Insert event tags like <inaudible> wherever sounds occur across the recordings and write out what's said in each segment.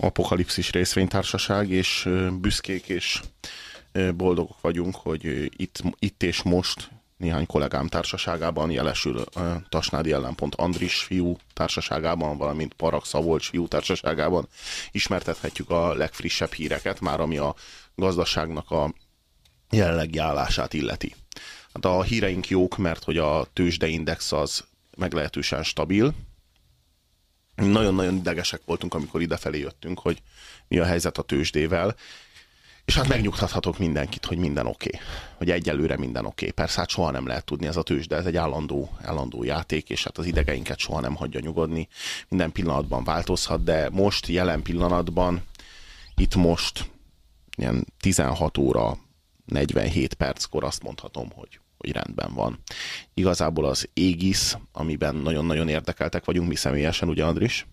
Apokalipszis részvénytársaság, és büszkék és boldogok vagyunk, hogy itt, itt és most néhány kollégám társaságában, jelesül Tasnádi ellenpont Andris fiú társaságában, valamint Parak Szabolcs fiú társaságában ismertethetjük a legfrissebb híreket, már ami a gazdaságnak a jelenlegi állását illeti. Hát a híreink jók, mert hogy a tőzsdeindex az meglehetősen stabil. Nagyon-nagyon idegesek voltunk, amikor idefelé jöttünk, hogy mi a helyzet a tőzsdével, és hát megnyugtathatok mindenkit, hogy minden oké. Okay. Hogy egyelőre minden oké. Okay. Persze hát soha nem lehet tudni ez a tőzs, de ez egy állandó, állandó játék, és hát az idegeinket soha nem hagyja nyugodni. Minden pillanatban változhat, de most, jelen pillanatban, itt most, ilyen 16 óra 47 perckor azt mondhatom, hogy, hogy rendben van. Igazából az Égis, amiben nagyon-nagyon érdekeltek vagyunk mi személyesen, ugye Andris?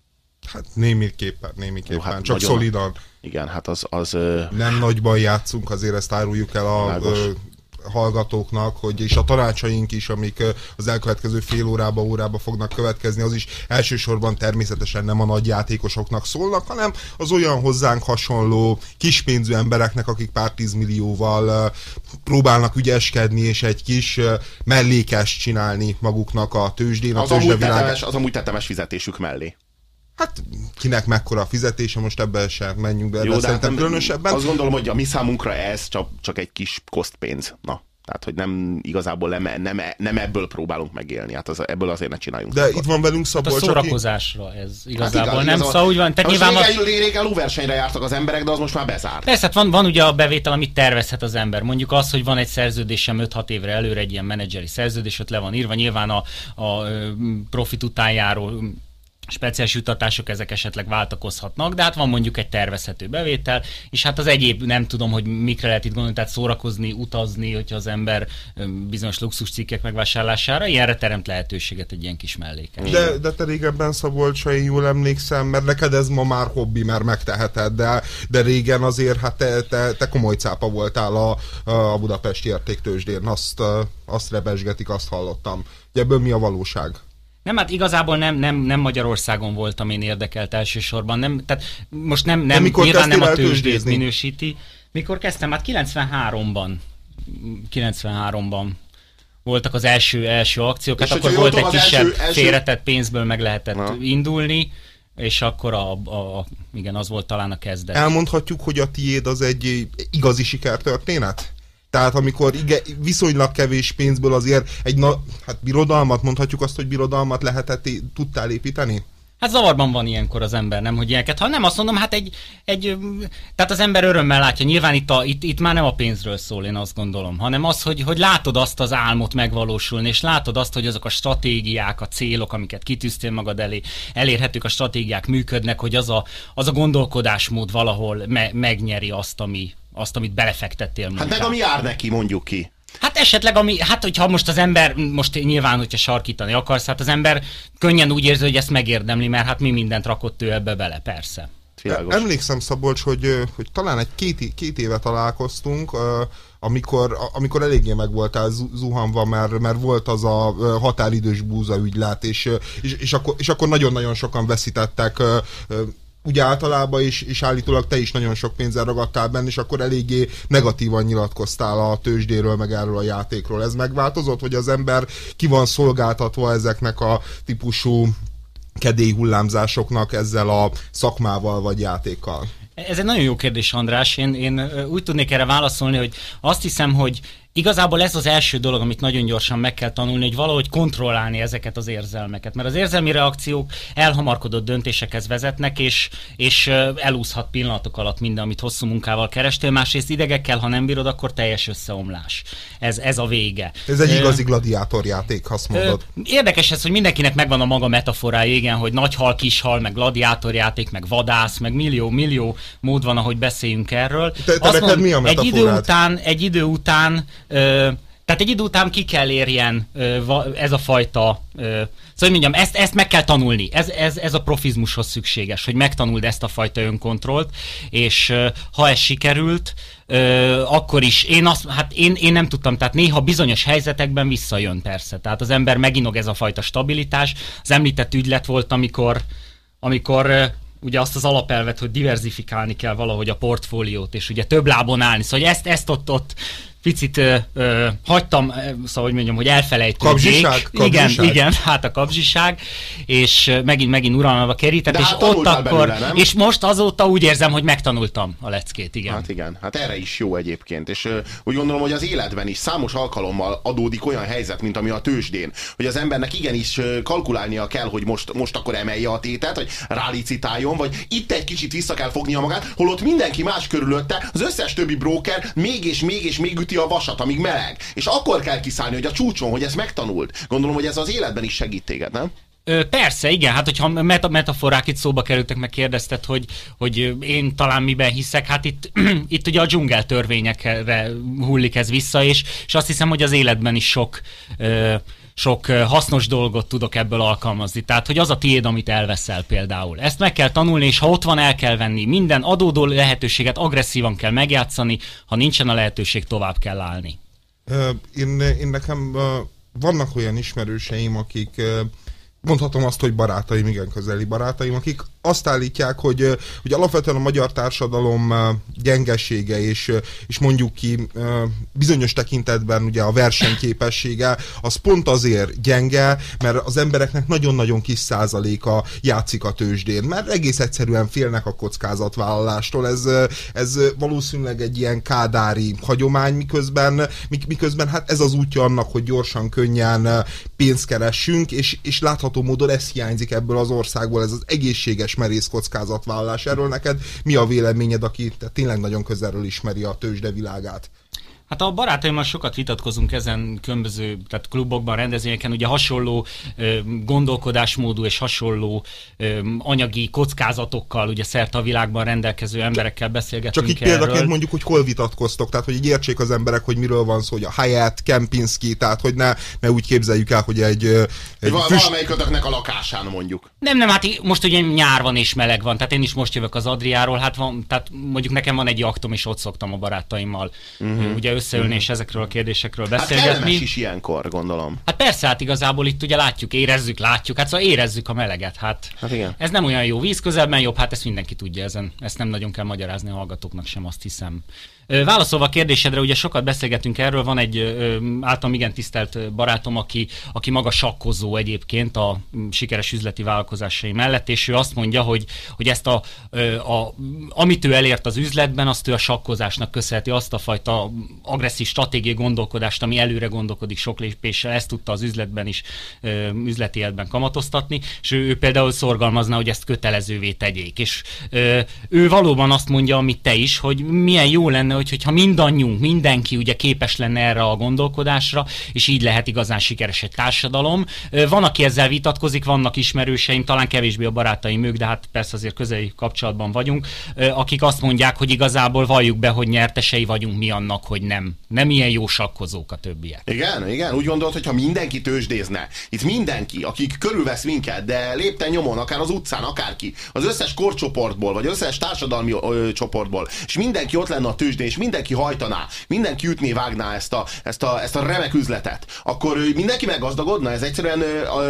Hát némiképpen, némiképpen, Jó, hát csak nagyon, szolidan. Igen, hát az... az nem nagyban játszunk, azért ezt áruljuk el a hallgatóknak, hogy és a tanácsaink is, amik az elkövetkező fél órába, órába fognak következni, az is elsősorban természetesen nem a nagy játékosoknak szólnak, hanem az olyan hozzánk hasonló kispénzű embereknek, akik pár tízmillióval próbálnak ügyeskedni, és egy kis mellékes csinálni maguknak a tőzsdén, a az, amúgy tetemes, az amúgy tetemes fizetésük mellé. Hát kinek mekkora a fizetése, most ebben sem menjünk be, Jó, de szerintem hát különösebben. Azt gondolom, hogy a mi számunkra ez csak, csak egy kis kosztpénz. Na, tehát, hogy nem igazából nem, nem, nem ebből próbálunk megélni. Hát az, ebből azért ne csináljunk. De itt van velünk Szabolcs, hát a szórakozásra ez igazából. Hát igaz, nem, szóval úgy van. Tehát nyilván régen, az... régen lóversenyre jártak az emberek, de az most már bezárt. Persze, hát van, van ugye a bevétel, amit tervezhet az ember. Mondjuk az, hogy van egy szerződésem 5-6 évre előre, egy ilyen menedzseri szerződés, ott le van írva. Nyilván a, a profit után járó speciális jutatások ezek esetleg váltakozhatnak, de hát van mondjuk egy tervezhető bevétel, és hát az egyéb nem tudom, hogy mikre lehet itt gondolni, tehát szórakozni, utazni, hogyha az ember bizonyos luxuscikkek megvásárlására, ilyenre teremt lehetőséget egy ilyen kis mellékes. De, de te régebben Szabolcs, ha én jól emlékszem, mert neked ez ma már hobbi, mert megteheted, de, de régen azért hát te, te, te komoly cápa voltál a, a Budapesti értéktősdén, azt, azt rebesgetik, azt hallottam. Ugye ebből mi a valóság? Nem, hát igazából nem, nem, nem Magyarországon voltam én érdekelt elsősorban. Nem, tehát most nem, nem mikor nyilván nem a tőzsdét minősíti. Mikor kezdtem? Hát 93-ban. 93-ban voltak az első, első akciók, hát akkor volt egy kisebb első, első... félretett pénzből meg lehetett Na. indulni, és akkor a, a, a, igen, az volt talán a kezdet. Elmondhatjuk, hogy a tiéd az egy igazi sikertörténet? Tehát amikor ige, viszonylag kevés pénzből azért egy na, hát birodalmat, mondhatjuk azt, hogy birodalmat lehetett, tudtál építeni? Hát zavarban van ilyenkor az ember, nem, hogy ilyeneket. Ha nem azt mondom, hát egy, egy tehát az ember örömmel látja. Nyilván itt, a, itt, itt már nem a pénzről szól, én azt gondolom, hanem az, hogy, hogy látod azt az álmot megvalósulni, és látod azt, hogy azok a stratégiák, a célok, amiket kitűztél magad elé, elérhetők a stratégiák működnek, hogy az a, az a gondolkodásmód valahol me, megnyeri azt, ami, azt, amit belefektettél. Hát meg ami jár neki, mondjuk ki. Hát esetleg, ami, hát hogyha most az ember, most nyilván, hogyha sarkítani akarsz, hát az ember könnyen úgy érzi, hogy ezt megérdemli, mert hát mi mindent rakott ő ebbe bele, persze. Világos. Emlékszem, Szabolcs, hogy, hogy talán egy két, két éve találkoztunk, amikor, amikor eléggé meg voltál zuhanva, mert, mert volt az a határidős búza ügylát, és, és, és, akkor, és akkor nagyon-nagyon sokan veszítettek úgy általában is, és állítólag te is nagyon sok pénzzel ragadtál benne, és akkor eléggé negatívan nyilatkoztál a tőzsdéről, meg erről a játékról. Ez megváltozott, hogy az ember ki van szolgáltatva ezeknek a típusú kedély hullámzásoknak ezzel a szakmával vagy játékkal? Ez egy nagyon jó kérdés, András. Én, én úgy tudnék erre válaszolni, hogy azt hiszem, hogy Igazából ez az első dolog, amit nagyon gyorsan meg kell tanulni, hogy valahogy kontrollálni ezeket az érzelmeket. Mert az érzelmi reakciók elhamarkodott döntésekhez vezetnek, és, és elúszhat pillanatok alatt minden, amit hosszú munkával kerestél. Másrészt idegekkel, ha nem bírod, akkor teljes összeomlás. Ez, ez a vége. Ez egy igazi gladiátorjáték, azt mondod. Érdekes ez, hogy mindenkinek megvan a maga metaforája, igen, hogy nagy hal, kis hal, meg gladiátorjáték, meg vadász, meg millió, millió mód van, ahogy beszéljünk erről. Te, te neked mi a egy idő után, egy idő után tehát egy idő után ki kell érjen ez a fajta, szóval mondjam, ezt, ezt meg kell tanulni, ez, ez, ez a profizmushoz szükséges, hogy megtanuld ezt a fajta önkontrollt, és ha ez sikerült, ö, akkor is. Én azt, hát én, én nem tudtam, tehát néha bizonyos helyzetekben visszajön persze, tehát az ember meginog ez a fajta stabilitás, az említett ügylet volt, amikor, amikor ugye azt az alapelvet, hogy diversifikálni kell valahogy a portfóliót, és ugye több lábon állni. Szóval ezt, ezt ott, ott picit ö, ö, hagytam, szóval hogy mondjam, hogy elfelejtődik. Kabzsiság? Igen, igen, hát a kabzsiság, és megint, megint uralmába kerített, és hát ott akkor, belőle, és most azóta úgy érzem, hogy megtanultam a leckét, igen. Hát igen, hát erre is jó egyébként, és ö, úgy gondolom, hogy az életben is számos alkalommal adódik olyan helyzet, mint ami a tőzsdén, hogy az embernek igenis kalkulálnia kell, hogy most, most akkor emelje a tétet, hogy rálicitáljon, vagy itt egy kicsit vissza kell fognia magát, holott mindenki más körülötte, az összes többi broker még és még és még üti a vasat, amíg meleg. És akkor kell kiszállni, hogy a csúcson, hogy ezt megtanult. Gondolom, hogy ez az életben is segít téged, nem? Persze, igen, hát hogyha meta, metaforák itt szóba kerültek, meg kérdezted, hogy, hogy én talán miben hiszek, hát itt, <clears throat> itt ugye a dzsungel törvényekre hullik ez vissza, és, és azt hiszem, hogy az életben is sok ö, sok hasznos dolgot tudok ebből alkalmazni. Tehát, hogy az a tiéd, amit elveszel például. Ezt meg kell tanulni, és ha ott van, el kell venni. Minden adódó lehetőséget agresszívan kell megjátszani, ha nincsen a lehetőség, tovább kell állni. Én, én nekem vannak olyan ismerőseim, akik mondhatom azt, hogy barátaim, igen, közeli barátaim, akik azt állítják, hogy, hogy alapvetően a magyar társadalom gyengesége és, és mondjuk ki bizonyos tekintetben ugye a versenyképessége az pont azért gyenge, mert az embereknek nagyon-nagyon kis százaléka játszik a tőzsdén, mert egész egyszerűen félnek a kockázatvállalástól. Ez, ez valószínűleg egy ilyen kádári hagyomány, miközben, miközben hát ez az útja annak, hogy gyorsan, könnyen pénzt keressünk, és, és látható módon ez hiányzik ebből az országból, ez az egészséges merész kockázatvállalás. Erről neked mi a véleményed, aki tényleg nagyon közelről ismeri a tőzsde világát? Hát a barátaimmal sokat vitatkozunk ezen különböző tehát klubokban, rendezvényeken, ugye hasonló ö, gondolkodásmódú és hasonló ö, anyagi kockázatokkal ugye szerte a világban rendelkező emberekkel beszélgetünk Csak így erről. példaként mondjuk, hogy hol vitatkoztok, tehát hogy így értsék az emberek, hogy miről van szó, hogy a Hyatt, Kempinski, tehát hogy ne, ne úgy képzeljük el, hogy egy... egy Val- füst... Valamelyik a lakásán mondjuk. Nem, nem, hát most ugye nyár van és meleg van, tehát én is most jövök az Adriáról, hát van, tehát mondjuk nekem van egy aktom, és ott szoktam a barátaimmal. Uh-huh. Ugye összeülni és ezekről a kérdésekről hát beszélgetni. Hát is ilyenkor, gondolom. Hát persze, hát igazából itt ugye látjuk, érezzük, látjuk, hát szóval érezzük a meleget. Hát, hát igen. ez nem olyan jó víz közelben jobb, hát ezt mindenki tudja ezen. Ezt nem nagyon kell magyarázni a hallgatóknak sem, azt hiszem. Válaszolva a kérdésedre, ugye sokat beszélgetünk erről, van egy általam igen tisztelt barátom, aki, aki maga sakkozó egyébként a sikeres üzleti vállalkozásai mellett, és ő azt mondja, hogy, hogy ezt a, a, amit ő elért az üzletben, azt ő a sakkozásnak köszönheti, azt a fajta agresszív stratégiai gondolkodást, ami előre gondolkodik sok lépéssel, ezt tudta az üzletben is, üzleti életben kamatoztatni, és ő, ő például szorgalmazna, hogy ezt kötelezővé tegyék. És ő valóban azt mondja, amit te is, hogy milyen jó lenne, hogy, hogyha mindannyiunk, mindenki ugye képes lenne erre a gondolkodásra, és így lehet igazán sikeres egy társadalom. Van, aki ezzel vitatkozik, vannak ismerőseim, talán kevésbé a barátaim ők, de hát persze azért közeli kapcsolatban vagyunk, akik azt mondják, hogy igazából valljuk be, hogy nyertesei vagyunk mi annak, hogy nem. Nem ilyen jó sakkozók a többiek. Igen, igen, úgy gondolod, hogy ha mindenki tőzsdézne, itt mindenki, akik körülvesz minket, de lépten nyomon, akár az utcán, akárki, az összes korcsoportból, vagy összes társadalmi ö, csoportból, és mindenki ott lenne a tőzsdén, és mindenki hajtaná, mindenki ütné, vágná ezt a, ezt a, ezt a remek üzletet, akkor mindenki meggazdagodna? Ez egyszerűen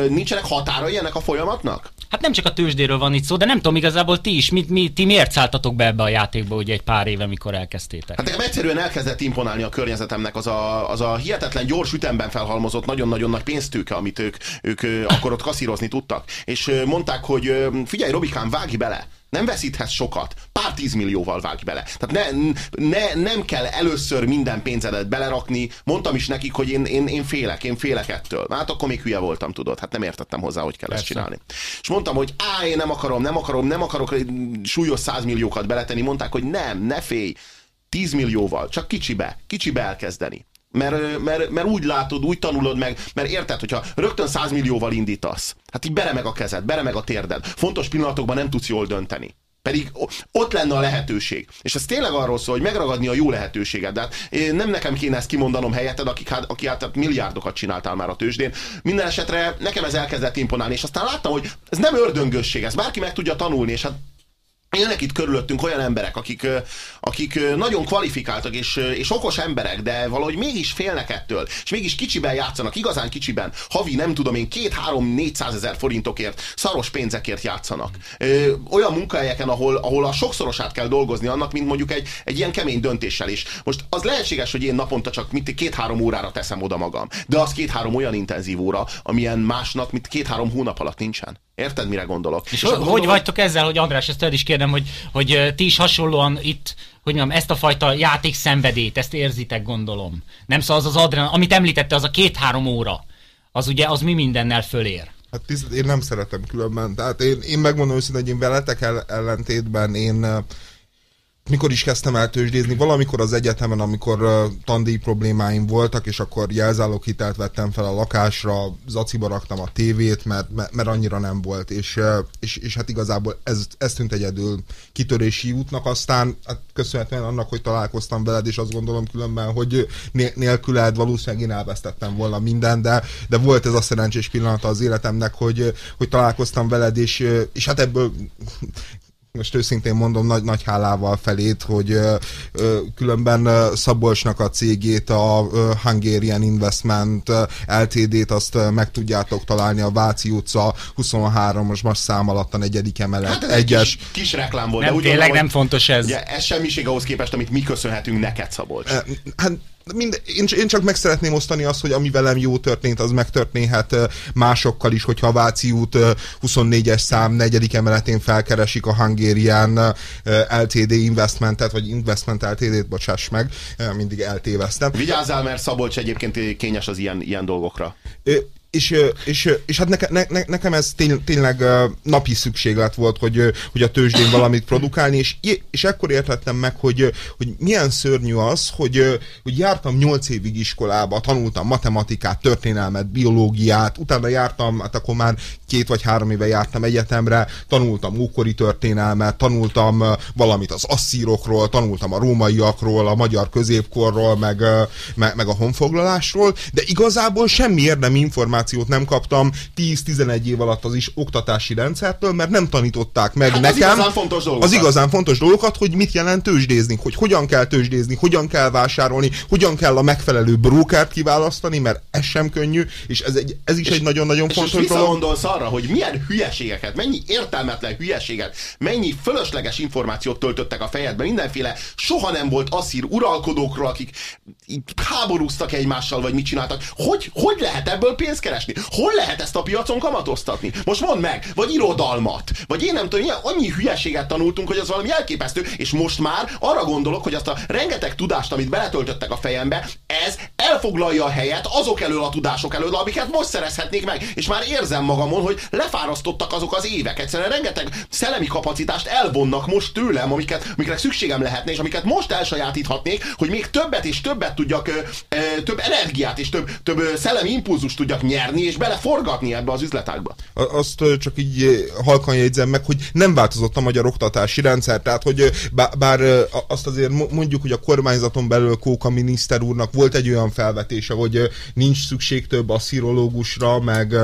nincsenek határai ennek a folyamatnak? Hát nem csak a tőzsdéről van itt szó, de nem tudom igazából ti is, mit, mi, ti miért szálltatok be ebbe a játékba ugye egy pár éve, mikor elkezdtétek? Hát nekem egyszerűen elkezdett imponálni a környezetemnek az a, az a hihetetlen gyors ütemben felhalmozott nagyon-nagyon nagy pénztőke, amit ők, ők akkor ott kaszírozni tudtak. És mondták, hogy figyelj Robikám, vágj bele! Nem veszíthetsz sokat, pár tízmillióval vágj bele. Tehát ne, ne, nem kell először minden pénzedet belerakni. Mondtam is nekik, hogy én, én, én félek, én félek ettől. Hát akkor még hülye voltam, tudod. Hát nem értettem hozzá, hogy kell Persze. ezt csinálni. És mondtam, hogy á, én nem akarom, nem akarom, nem akarok súlyos százmilliókat beletenni. Mondták, hogy nem, ne félj. 10 millióval, csak kicsibe, kicsibe elkezdeni. Mert, mert, mert úgy látod, úgy tanulod meg, mert érted, hogyha rögtön 100 millióval indítasz, hát így bere meg a kezed, bere meg a térded. Fontos pillanatokban nem tudsz jól dönteni. Pedig ott lenne a lehetőség. És ez tényleg arról szól, hogy megragadni a jó lehetőséget. De hát nem nekem kéne ezt kimondanom helyetted, akik, hát, aki hát milliárdokat csináltál már a tőzsdén. Minden esetre nekem ez elkezdett imponálni, és aztán láttam, hogy ez nem ördöngösség, ez bárki meg tudja tanulni, és hát Élnek itt körülöttünk olyan emberek, akik, akik nagyon kvalifikáltak és, és okos emberek, de valahogy mégis félnek ettől, és mégis kicsiben játszanak, igazán kicsiben, havi nem tudom én, két-három-négyszáz ezer forintokért, szaros pénzekért játszanak. Ö, olyan munkahelyeken, ahol, ahol a sokszorosát kell dolgozni annak, mint mondjuk egy, egy ilyen kemény döntéssel is. Most az lehetséges, hogy én naponta csak mint két-három órára teszem oda magam, de az két-három olyan intenzív óra, amilyen másnak, mint két-három hónap alatt nincsen. Érted, mire gondolok? És, és hogy gondolom, vagytok ezzel, hogy András, ezt is kérdem, hogy, hogy ti is hasonlóan itt, hogy mondjam, ezt a fajta játék szenvedét, ezt érzitek, gondolom. Nem szóval az az adrenalin, amit említette, az a két-három óra, az ugye, az mi mindennel fölér. Hát tiszt, én nem szeretem különben. Tehát én, én megmondom őszintén, hogy én veletek ellentétben én mikor is kezdtem el tőzsdézni, valamikor az egyetemen, amikor tandíj problémáim voltak, és akkor hitelt vettem fel a lakásra, zaciba raktam a tévét, mert, mert, annyira nem volt, és, és, és hát igazából ez, ez tűnt egyedül kitörési útnak, aztán hát köszönhetően annak, hogy találkoztam veled, és azt gondolom különben, hogy nélküled valószínűleg én elvesztettem volna minden, de, de volt ez a szerencsés pillanata az életemnek, hogy, hogy találkoztam veled, és, és hát ebből most őszintén mondom nagy, nagy hálával felét, hogy ö, ö, különben Szabolcsnak a cégét, a ö, Hungarian Investment LTD-t azt meg tudjátok találni a Váci utca 23-os mas szám alatt a negyedik emelet. Hát egyes. Kis, kis reklám volt. Nem, de tényleg nem fontos ez. Ugye, ez semmiség ahhoz képest, amit mi köszönhetünk neked, Szabolcs. Hát mind, én, én csak meg szeretném osztani azt, hogy ami velem jó történt, az megtörténhet másokkal is, hogyha a Váci út 24-es szám negyedik emeletén felkeresik a Hungarian LTD Investmentet, vagy Investment LTD-t, bocsáss meg, mindig eltéveztem. Vigyázzál, mert Szabolcs egyébként kényes az ilyen, ilyen dolgokra és, és, és hát neke, ne, nekem ez tény, tényleg napi szükséglet volt, hogy, hogy a tőzsdén valamit produkálni, és, és ekkor értettem meg, hogy, hogy milyen szörnyű az, hogy, hogy jártam nyolc évig iskolába, tanultam matematikát, történelmet, biológiát, utána jártam, hát akkor már két vagy három éve jártam egyetemre, tanultam ókori történelmet, tanultam valamit az asszírokról, tanultam a rómaiakról, a magyar középkorról, meg, meg, meg a honfoglalásról, de igazából semmi érdemi információ információt nem kaptam 10-11 év alatt az is oktatási rendszertől, mert nem tanították meg hát nekem az igazán fontos dolgokat. az igazán fontos dolgokat, hogy mit jelent tőzsdézni, hogy hogyan kell tőzsdézni, hogyan kell vásárolni, hogyan kell a megfelelő brókert kiválasztani, mert ez sem könnyű, és ez, egy, ez is és, egy nagyon-nagyon fontos és dolog. És arra, hogy milyen hülyeségeket, mennyi értelmetlen hülyeséget, mennyi fölösleges információt töltöttek a fejedbe, mindenféle soha nem volt asszír uralkodókról, akik háborúztak egymással, vagy mit csináltak. Hogy, hogy lehet ebből pénzt keresni? Hol lehet ezt a piacon kamatoztatni? Most mondd meg, vagy irodalmat, vagy én nem tudom, ilyen, annyi hülyeséget tanultunk, hogy az valami elképesztő, és most már arra gondolok, hogy azt a rengeteg tudást, amit beletöltöttek a fejembe, ez elfoglalja a helyet azok elől a tudások elől, amiket most szerezhetnék meg, és már érzem magamon, hogy lefárasztottak azok az évek. Egyszerűen rengeteg szellemi kapacitást elvonnak most tőlem, amiket, amikre szükségem lehetne, és amiket most elsajátíthatnék, hogy még többet és többet tudjak, több energiát és több, több szellemi impulzust tudjak nyerni, és beleforgatni ebbe az üzletágba. Azt csak így halkan jegyzem meg, hogy nem változott a magyar oktatási rendszer, tehát hogy bár azt azért mondjuk, hogy a kormányzaton belül Kóka miniszter úrnak volt egy olyan felvetése, hogy nincs szükség több asszirológusra, meg,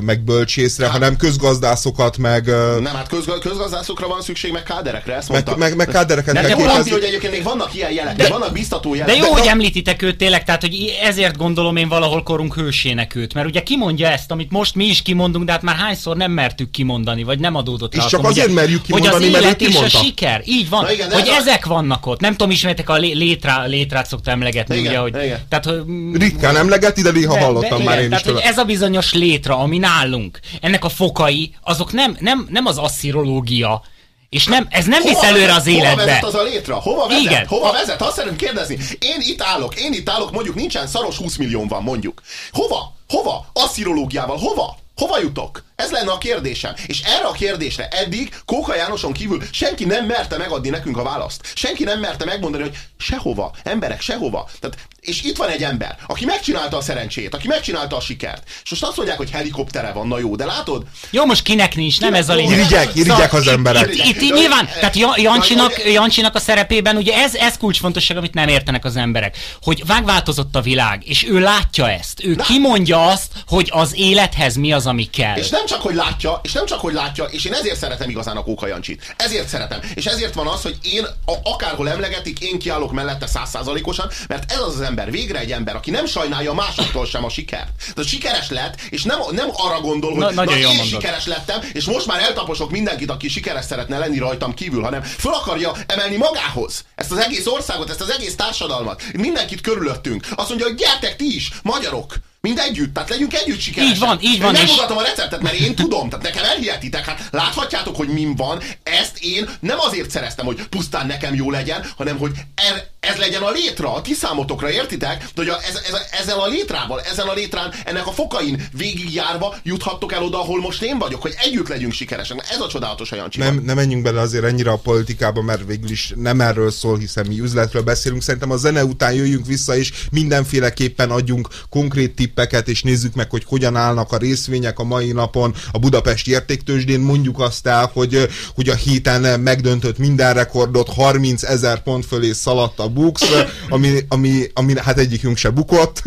meg bölcsészre, hát, hanem közgazdászokat, meg... Nem, hát közg- közgazdászokra van szükség, meg káderekre, ezt mondta. Meg, meg, meg kádereket de, de kell képezni. hogy egyébként még vannak ilyen jelek, de, vannak biztató jelek. De jó, de, hogy említitek őt tényleg, tehát hogy ezért gondolom én valahol korunk hősének őt, mert ugye kimondja ezt, amit most mi is kimondunk, de hát már hányszor nem mertük kimondani, vagy nem adódott És csak azért ugye, merjük kimondani, hogy az élet és a siker, így van, igen, hogy ezek a... vannak ott. Nem tudom, ismertek a létrá, létrát szokta emlegetni, igen, ugye, hogy... Igen. Tehát, hogy Ritkán emleget, de néha hallottam de, már én tehát, is hogy ez a bizonyos létra, ami nálunk, ennek a fokai, azok nem, nem, nem az asszirológia, És nem, ez nem Hova visz előre az életbe. Hova vezet az a létre? Hova vezet? Igen. Hova vezet? Azt szeretném kérdezni. Én itt állok, én itt állok, mondjuk nincsen szaros 20 millió van, mondjuk. Hova? Hova? Asszirológiával, hova? Hova jutok? Ez lenne a kérdésem. És erre a kérdésre eddig Kóka Jánoson kívül senki nem merte megadni nekünk a választ. Senki nem merte megmondani, hogy sehova, emberek, sehova. Tehát, és itt van egy ember, aki megcsinálta a szerencsét, aki megcsinálta a sikert. És most azt mondják, hogy helikoptere van, na jó, de látod? Jó, most kinek nincs, nem ez a lényeg. Irigyek, irigyek az itt- emberek. Itt, itt, itt nyilván, tehát Ja- Jancsinak, Jancsinak a szerepében, ugye ez, ez kulcsfontosság, amit nem értenek az emberek, hogy vágváltozott a világ, és ő látja ezt. Ő Na. kimondja azt, hogy az élethez mi az, ami kell. És nem csak, hogy látja, és nem csak, hogy látja, és én ezért szeretem igazán a Kóka Jancsit. Ezért szeretem. És ezért van az, hogy én a, akárhol emlegetik, én kiállok mellette százszázalékosan, mert ez az az ember, végre egy ember, aki nem sajnálja másoktól sem a sikert. Tehát sikeres lett, és nem, nem arra gondol, hogy Na- na, én mondod. sikeres lettem, és most már eltaposok mindenkit, aki sikeres szeretne lenni rajtam kívül, hanem föl akarja emelni magához ezt az egész országot, ezt az egész társadalmat, mindenkit körülöttünk. Azt mondja, hogy gyertek ti is, magyarok, mind együtt, tehát legyünk együtt sikeresek. Így van, így van, Én és- megmutatom a receptet, mert én tudom, tehát nekem elhihetitek, hát láthatjátok, hogy min van, ezt én nem azért szereztem, hogy pusztán nekem jó legyen, hanem hogy ez, ez legyen a létra, a ti számotokra, értitek? De hogy a, ez, ez, ezzel a létrával, ezen a létrán, ennek a fokain végigjárva juthattok el oda, ahol most én vagyok, hogy együtt legyünk sikeresek. Ez a csodálatos a. Nem, nem menjünk bele azért ennyire a politikába, mert végül is nem erről szól, hiszen mi üzletről beszélünk. Szerintem a zene után jöjjünk vissza, és mindenféleképpen adjunk konkrét tippeket, és nézzük meg, hogy hogyan állnak a részvények a mai napon a budapesti értéktősdén. Mondjuk azt el, hogy, hogy a héten megdöntött minden rekordot, 30 ezer pont fölé szaladt a Bux, ami, ami, ami hát egyikünk se bukott.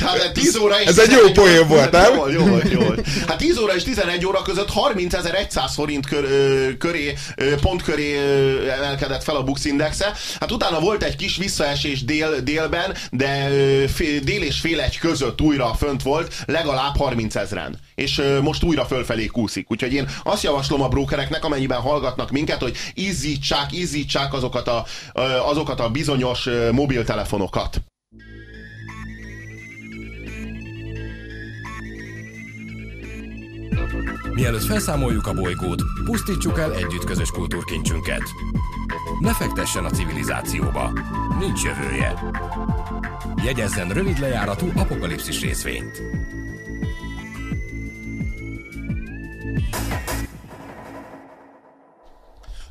Hát 10 óra és Ez egy jó 11 óra- poén volt, nem? Jó jó volt, jó volt. Hát 10 óra és 11 óra között 30.100 forint kör, köré, pont köré emelkedett fel a Bux Indexe. Hát utána volt egy kis visszaesés dél, délben, de dél és fél egy között újra fönt volt, legalább 30 ezeren. És most újra fölfelé kúszik. Úgyhogy én azt javaslom a brokereknek, amennyiben hallgatnak minket, hogy izzítsák, izzítsák azokat a, azokat a bizonyos mobiltelefonokat. Mielőtt felszámoljuk a bolygót, pusztítsuk el együtt közös kultúrkincsünket. Ne fektessen a civilizációba. Nincs jövője. Jegyezzen rövid lejáratú apokalipszis részvényt.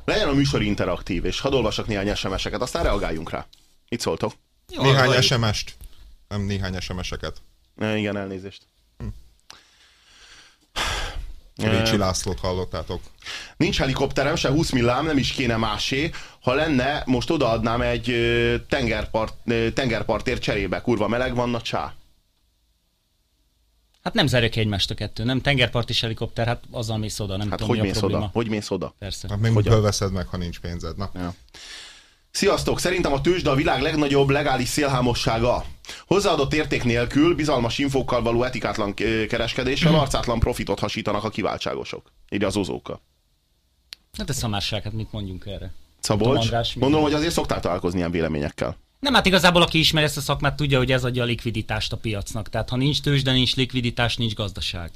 Legyen a műsor interaktív, és hadd olvassak néhány SMS-eket, aztán reagáljunk rá. Mit szóltok? Néhány halljuk. SMS-t. Nem néhány SMS-eket. E, igen, elnézést. Récsi Lászlót hallottátok. Nincs helikopterem, se 20 millám, nem is kéne másé. Ha lenne, most odaadnám egy tengerpart, tengerpartért cserébe. Kurva meleg van, na csá. Hát nem zárja ki egymást a kettő, nem tengerpart és helikopter, hát azzal mész oda, nem Hát tudom, hogy mi a mész probléma. oda? Hogy mész oda? Persze. Hát még veszed meg, ha nincs pénzed? Na. Ja. Sziasztok! Szerintem a tőzsde a világ legnagyobb legális szélhámossága. Hozzáadott érték nélkül, bizalmas infókkal való etikátlan ö, kereskedéssel arcátlan profitot hasítanak a kiváltságosok. Ide az ozóka. Hát ez szamárság, hát mit mondjunk erre? Szabolcs, András, gondolom, hogy azért szoktál találkozni ilyen véleményekkel. Nem, hát igazából aki ismeri ezt a szakmát, tudja, hogy ez adja a likviditást a piacnak. Tehát ha nincs tőzsde, nincs likviditás, nincs gazdaság.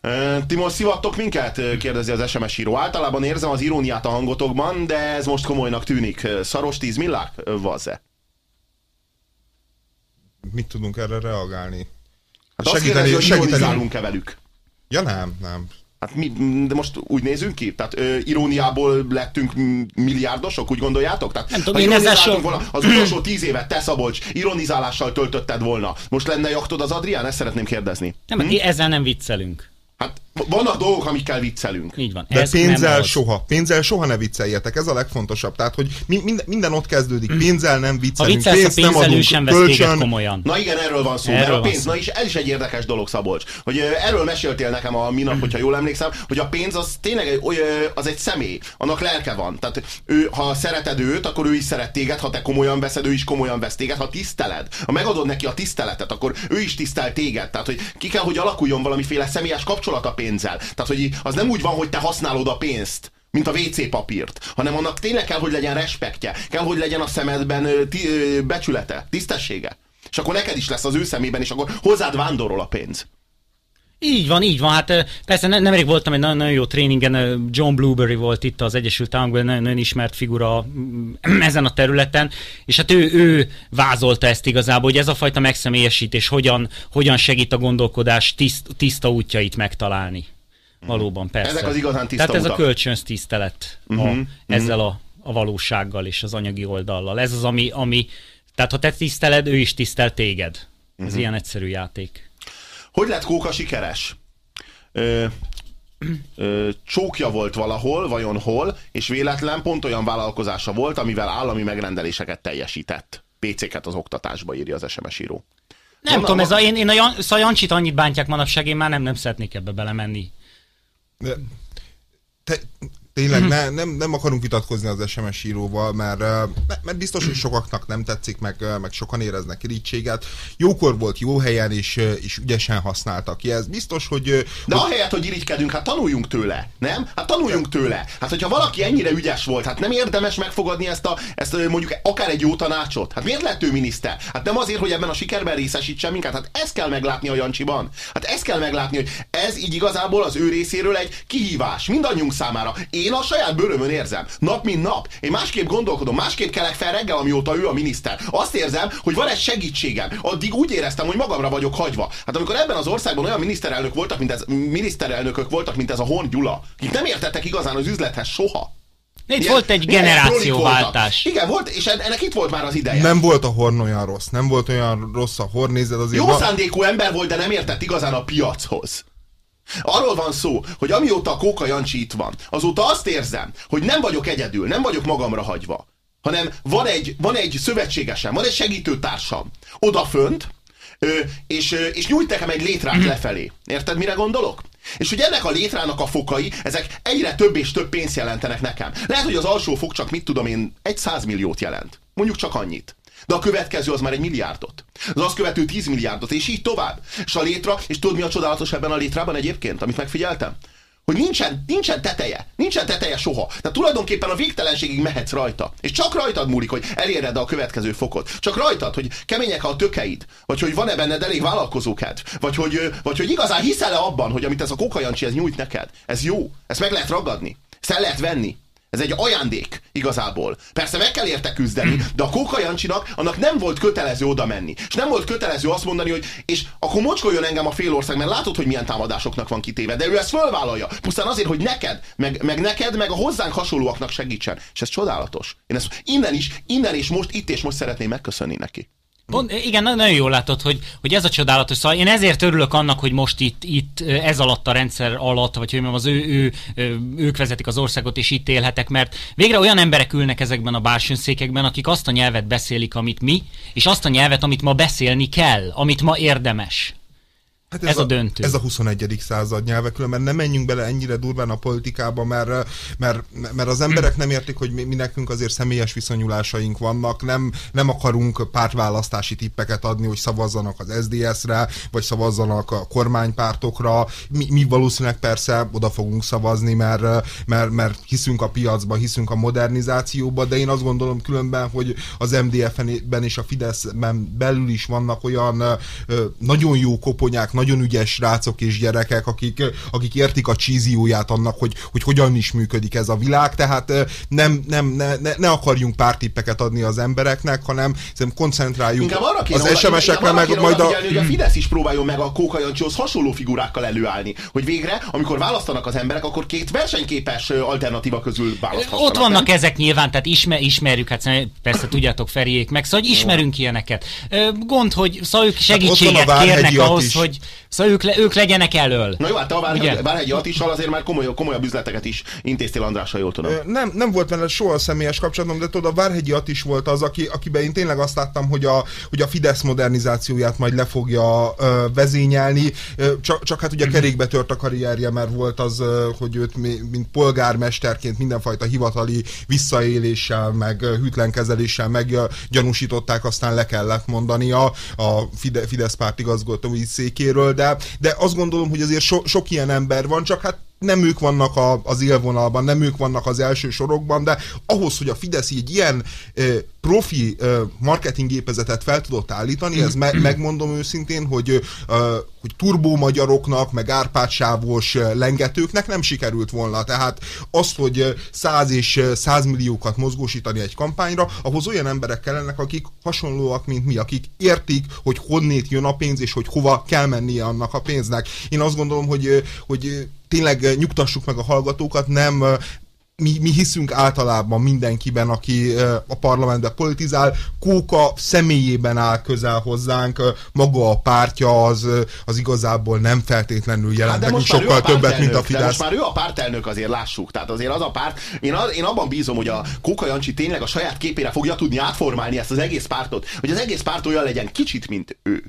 Ö, Ti most szivattok minket? Kérdezi az SMS író. Általában érzem az iróniát a hangotokban, de ez most komolynak tűnik. Szaros 10 millák? Vaze. Mit tudunk erre reagálni? Hát azt Segíteni- kérdezi, hogy segíteni. ironizálunk-e velük? Ja nem, nem. Hát mi, de most úgy nézünk ki? Tehát ö, iróniából lettünk milliárdosok, úgy gondoljátok? Tehát, Nem tudom, én ezzel volna, az utolsó tíz évet te Szabolcs ironizálással töltötted volna. Most lenne jachtod az Adrián? Ezt szeretném kérdezni. Nem, hm? ezzel nem viccelünk. Hát vannak dolgok, amikkel viccelünk. Így van. De ez pénzzel nem soha. Pénzzel soha ne vicceljetek, ez a legfontosabb. Tehát, hogy mi, minden, minden ott kezdődik. Pénzzel nem viccelünk, viccelsz a pénzt nem adunk, sem vesz kölcsön. komolyan. Na igen, erről van szó. Erről Erről a pénz, szó. na és ez is egy érdekes dolog, Szabolcs. Hogy erről meséltél nekem a minap, hogyha jól emlékszem, hogy a pénz az tényleg az egy személy, annak lelke van. Tehát ő, ha szereted őt, akkor ő is szeret téged, ha te komolyan veszed, ő is komolyan vesz téged, ha tiszteled, ha megadod neki a tiszteletet, akkor ő is tisztel téged. Tehát, hogy ki kell, hogy alakuljon valamiféle személyes kapcsolat a pénzzel. Tehát, hogy az nem úgy van, hogy te használod a pénzt mint a WC papírt, hanem annak tényleg kell, hogy legyen respektje, kell, hogy legyen a szemedben ti, becsülete, tisztessége. És akkor neked is lesz az ő szemében, és akkor hozzád vándorol a pénz. Így van, így van. Hát persze nem, nemrég voltam egy nagyon, nagyon jó tréningen, John Blueberry volt itt az Egyesült Államokban, nagyon, nagyon ismert figura mm, <clears throat> ezen a területen, és hát ő, ő vázolta ezt igazából, hogy ez a fajta megszemélyesítés hogyan, hogyan segít a gondolkodás tiszt, tiszta útjait megtalálni. Valóban, persze. Ezek az igazán tiszta Tehát ez utak. a kölcsönös tisztelet a, Mhm, ezzel a, a valósággal és az anyagi oldallal. Ez az, ami, ami tehát ha te tiszteled, ő is tisztel téged. Ez Mhm. ilyen egyszerű játék. Hogy lett Kóka sikeres? Ö, ö, csókja volt valahol, vajon hol, és véletlen pont olyan vállalkozása volt, amivel állami megrendeléseket teljesített. PC-ket az oktatásba írja az SMS író. Nem Van- tudom, ez a, én, én a Jan, szóval Jancsit annyit bántják manapság, én már nem, nem szeretnék ebbe belemenni. De, te, tényleg ne, nem, nem akarunk vitatkozni az SMS íróval, mert, mert biztos, hogy sokaknak nem tetszik, meg, meg sokan éreznek irítséget. Jókor volt jó helyen, és, és ügyesen használta ki. Ez biztos, hogy... De hogy ahelyett, hogy irigykedünk, hát tanuljunk tőle, nem? Hát tanuljunk tőle. Hát, hogyha valaki ennyire ügyes volt, hát nem érdemes megfogadni ezt, a, ezt a, mondjuk akár egy jó tanácsot? Hát miért lett ő miniszter? Hát nem azért, hogy ebben a sikerben részesítsen minket. Hát ezt kell meglátni a Jancsiban. Hát ezt kell meglátni, hogy ez így igazából az ő részéről egy kihívás mindannyiunk számára. Én a saját bőrömön érzem. Nap mint nap. Én másképp gondolkodom, másképp kelek fel reggel, amióta ő a miniszter. Azt érzem, hogy van egy segítségem. Addig úgy éreztem, hogy magamra vagyok hagyva. Hát amikor ebben az országban olyan miniszterelnök voltak, mint ez, miniszterelnökök voltak, mint ez a Horn Gyula, akik nem értettek igazán az üzlethez soha. Itt Ilyen- volt egy generációváltás. Igen, volt, és en- ennek itt volt már az ideje. nem volt a horn olyan rossz, nem volt olyan rossz a horn, nézed azért... Jó ma- szándékú ember volt, de nem értett igazán a piachoz. Arról van szó, hogy amióta a Kóka Jancsi itt van, azóta azt érzem, hogy nem vagyok egyedül, nem vagyok magamra hagyva, hanem van egy, van egy szövetségesem, van egy segítőtársam odafönt, és, és nyújt nekem egy létrát lefelé. Érted, mire gondolok? És hogy ennek a létrának a fokai, ezek egyre több és több pénzt jelentenek nekem. Lehet, hogy az alsó fok csak mit tudom én, egy százmilliót jelent. Mondjuk csak annyit. De a következő az már egy milliárdot. Az azt követő 10 milliárdot, és így tovább. És a létra, és tudod mi a csodálatos ebben a létrában egyébként, amit megfigyeltem? Hogy nincsen, nincsen teteje. Nincsen teteje soha. Tehát tulajdonképpen a végtelenségig mehetsz rajta. És csak rajtad múlik, hogy eléred a következő fokot. Csak rajtad, hogy kemények a tökeid. Vagy hogy van-e benned elég vállalkozókedv. Vagy hogy, vagy hogy igazán hiszel-e abban, hogy amit ez a kokajancsi ez nyújt neked. Ez jó. Ezt meg lehet ragadni. Ezt el lehet venni. Ez egy ajándék igazából. Persze meg kell érte küzdeni, de a Kóka Jancsinak annak nem volt kötelező oda menni. És nem volt kötelező azt mondani, hogy és akkor mocskoljon engem a félország, mert látod, hogy milyen támadásoknak van kitéve. De ő ezt fölvállalja. Pusztán azért, hogy neked, meg, meg neked, meg a hozzánk hasonlóaknak segítsen. És ez csodálatos. Én ezt innen is, innen és most, itt és most szeretném megköszönni neki. Pont, igen, na- nagyon jól látod, hogy, hogy ez a csodálatos. Szóval én ezért örülök annak, hogy most itt, itt ez alatt a rendszer alatt, vagy hogy mondjam, az ő, ő, ők vezetik az országot, és itt élhetek, mert végre olyan emberek ülnek ezekben a bársonyszékekben, akik azt a nyelvet beszélik, amit mi, és azt a nyelvet, amit ma beszélni kell, amit ma érdemes. Hát Ez a döntő. Ez a 21. század nyelve, különben nem menjünk bele ennyire durván a politikába, mert, mert, mert az emberek nem értik, hogy mi, mi nekünk azért személyes viszonyulásaink vannak, nem, nem akarunk pártválasztási tippeket adni, hogy szavazzanak az SDS-re, vagy szavazzanak a kormánypártokra. Mi, mi valószínűleg persze oda fogunk szavazni, mert, mert, mert hiszünk a piacba, hiszünk a modernizációba, de én azt gondolom különben, hogy az MDF-ben és a Fideszben belül is vannak olyan nagyon jó koponyák, nagyon ügyes rácok és gyerekek, akik, akik értik a csízióját annak, hogy, hogy hogyan is működik ez a világ, tehát nem, nem, ne, ne, ne akarjunk pártippeket adni az embereknek, hanem szerintem koncentráljunk Inkább arra kéne, az SMS-ekre, meg kéne majd a... odafigyelni, hogy a Fidesz is próbáljon meg a Kóka Jancsihoz hasonló figurákkal előállni. Hogy végre, amikor választanak az emberek, akkor két versenyképes alternatíva közül választhassanak. Ott vannak nem? ezek nyilván, tehát ismer, ismerjük, hát persze tudjátok Feriék meg, szóval hogy ismerünk ilyeneket. Gond, hogy szóval ők segítséget Hát kérnek ahhoz, is. hogy szóval ők, le, ők legyenek elől. Na jó, hát te Ugye? Várhegy, Várhegyi Attissal azért már komoly, komolyabb üzleteket is intéztél Andrással, jól tudom. Nem, nem volt vele soha személyes kapcsolatom, de tudod, a Várhegyi Att is volt az, aki, akiben én tényleg azt láttam, hogy a, hogy a Fidesz modernizációját majd le fogja ö, vezényelni, csak, csak hát ugye kerékbe tört a karrierje, mert volt az, hogy őt mi, mint polgármesterként mindenfajta hivatali visszaéléssel, meg ö, hűtlenkezeléssel meggyanúsították, aztán le kellett mondani a, a Fide, Fidesz párt igazgatói székéről, de, de azt gondolom, hogy azért so, sok ilyen ember van, csak hát nem ők vannak a, az élvonalban, nem ők vannak az első sorokban, de ahhoz, hogy a Fidesz egy ilyen ö, profi ö, marketinggépezetet fel tudott állítani, ez me, megmondom őszintén, hogy, ö, hogy turbó magyaroknak, meg árpádsávos lengetőknek nem sikerült volna. Tehát az, hogy száz és százmilliókat mozgósítani egy kampányra, ahhoz olyan emberek kellenek, akik hasonlóak, mint mi, akik értik, hogy honnét jön a pénz, és hogy hova kell mennie annak a pénznek. Én azt gondolom, hogy, hogy tényleg nyugtassuk meg a hallgatókat, nem mi, mi hiszünk általában mindenkiben, aki a parlamentben politizál, Kóka személyében áll közel hozzánk, maga a pártja az, az igazából nem feltétlenül jelent hát nekünk sokkal többet, mint a Fidesz. De most már ő a pártelnök, azért lássuk. Tehát azért az a párt, én, az, én abban bízom, hogy a Kóka Jancsi tényleg a saját képére fogja tudni átformálni ezt az egész pártot, hogy az egész párt olyan legyen kicsit, mint ő.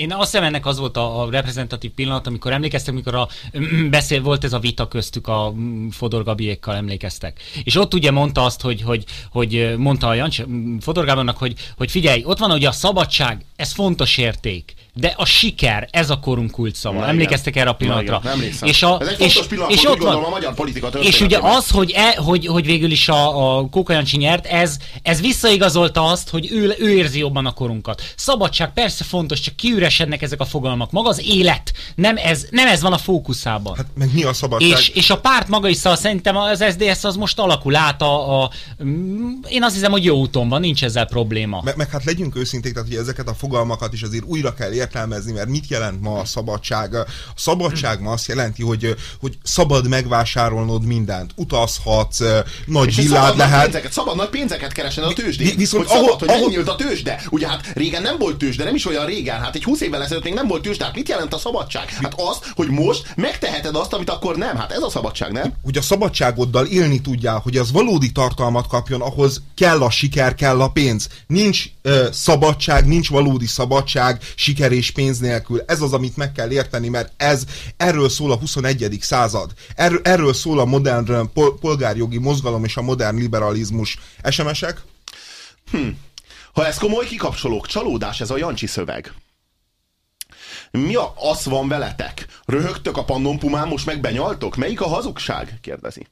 Én azt hiszem ennek az volt a, a reprezentatív pillanat, amikor emlékeztek, amikor a, <clears throat> beszél, volt ez a vita köztük a Fodor Gabiékkal, emlékeztek. És ott ugye mondta azt, hogy, hogy, hogy mondta a Jancs, Fodor Gábornak, hogy, hogy figyelj, ott van ugye a szabadság, ez fontos érték de a siker, ez a korunk kult szava. Na, Emlékeztek erre a pillanatra? Na, igen, és a, ez egy és, pillanat, és ott van, a magyar politika És ugye az, hogy, e, hogy, hogy végül is a, a Kókajancsi nyert, ez, ez visszaigazolta azt, hogy ő, ő érzi jobban a korunkat. Szabadság persze fontos, csak kiüresednek ezek a fogalmak. Maga az élet, nem ez, nem ez van a fókuszában. Hát meg mi a szabadság? És, és a párt maga is szóval szerintem az SDS az most alakul át a, a, én azt hiszem, hogy jó úton van, nincs ezzel probléma. Meg, meg hát legyünk őszinték, tehát hogy ezeket a fogalmakat is azért újra kell értelmezni, mert mit jelent ma a szabadság? A szabadság ma azt jelenti, hogy, hogy szabad megvásárolnod mindent, utazhatsz, nagy villád lehet. Pénzeket, szabad nagy pénzeket keresni a tőzsdén. Viszont hogy szabad, ahol, hogy megnyílt a tőzsde. Ugye hát régen nem volt tőzsde, nem is olyan régen. Hát egy 20 évvel ezelőtt még nem volt tőzsde. Hát mit jelent a szabadság? Hát az, hogy most megteheted azt, amit akkor nem. Hát ez a szabadság, nem? Hogy a szabadságoddal élni tudjál, hogy az valódi tartalmat kapjon, ahhoz kell a siker, kell a pénz. Nincs uh, szabadság, nincs valódi szabadság, siker siker és pénz nélkül. Ez az, amit meg kell érteni, mert ez erről szól a 21. század. Erről, erről szól a modern pol, polgárjogi mozgalom és a modern liberalizmus. SMS-ek? Hm. Ha ez komoly kikapcsolók, csalódás ez a Jancsi szöveg. Mi a, az van veletek? Röhögtök a pannonpumán, most meg benyaltok? Melyik a hazugság? kérdezi.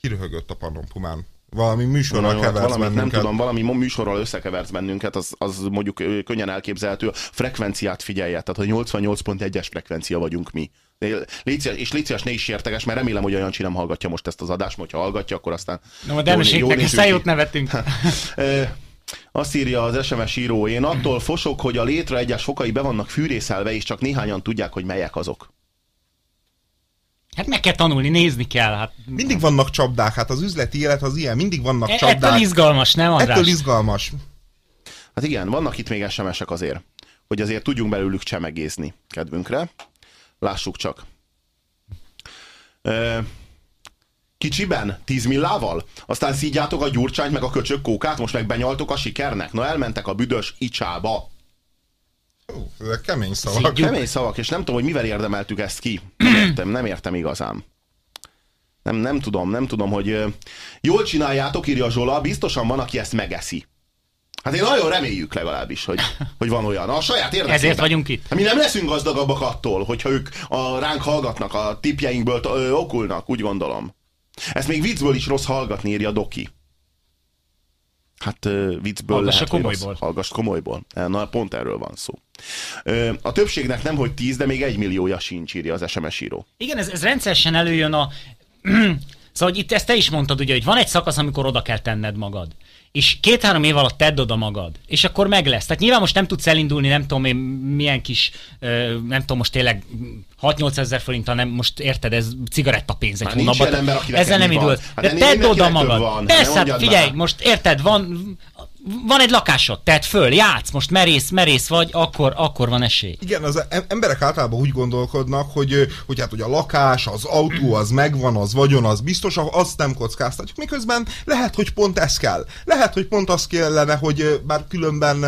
Ki röhögött a pannonpumán? Valami műsorral keversz valami, bennünket. Nem tudom, valami műsorral összekeversz bennünket, az, az mondjuk könnyen elképzelhető. A frekvenciát figyelje, tehát a 88.1-es frekvencia vagyunk mi. Légy szíves, és légy szíves, ne is érteges, mert remélem, hogy a Jancsi nem hallgatja most ezt az adást, hogyha hallgatja, akkor aztán... No, de a szájót nevetünk. <laughs> Azt írja az SMS író, én attól fosok, hogy a létre egyes fokai be vannak fűrészelve, és csak néhányan tudják, hogy melyek azok. Hát meg kell tanulni, nézni kell. Hát... Mindig vannak csapdák, hát az üzleti élet az ilyen, mindig vannak e- csapdák. Ettől izgalmas, nem András? Ettől izgalmas. Hát igen, vannak itt még SMS-ek azért, hogy azért tudjunk belőlük csemegézni kedvünkre. Lássuk csak. E, kicsiben, 10 millával? Aztán szígyátok a gyurcsányt meg a köcsök kókát, most meg benyaltok a sikernek? Na elmentek a büdös icsába. Ezek kemény szavak. Szígyuk. Kemény szavak, és nem tudom, hogy mivel érdemeltük ezt ki. Nem értem, nem értem igazán. Nem, nem tudom, nem tudom, hogy jól csináljátok, írja Zsola, biztosan van, aki ezt megeszi. Hát én nagyon reméljük legalábbis, hogy, hogy van olyan. A saját érdekében. Ezért vagyunk itt. Hát mi nem leszünk gazdagabbak attól, hogyha ők a ránk hallgatnak, a tipjeinkből ö, okulnak, úgy gondolom. Ezt még viccből is rossz hallgatni, írja Doki. Hát viccből Hallgass lehet, komolyból. Rossz, hallgass komolyból. Na, pont erről van szó. A többségnek nem, hogy tíz, de még egy milliója sincs, írja az SMS író. Igen, ez, ez rendszeresen előjön a... <clears throat> szóval hogy itt ezt te is mondtad, ugye, hogy van egy szakasz, amikor oda kell tenned magad és két-három év alatt tedd oda magad, és akkor meg lesz. Tehát nyilván most nem tudsz elindulni, nem tudom én milyen kis, nem tudom most tényleg 6-8 ezer forint, hanem most érted, ez cigarettapénz egy hónapban. Ezzel nem indul. Hát De tedd oda magad. Van, Persze, hát figyelj, már. most érted, van van egy lakásod, tedd föl, játsz, most merész, merész vagy, akkor, akkor van esély. Igen, az emberek általában úgy gondolkodnak, hogy, hogy hát hogy a lakás, az autó, az megvan, az vagyon, az biztos, azt nem kockáztatjuk. Miközben lehet, hogy pont ez kell. Lehet, hogy pont az kellene, hogy bár különben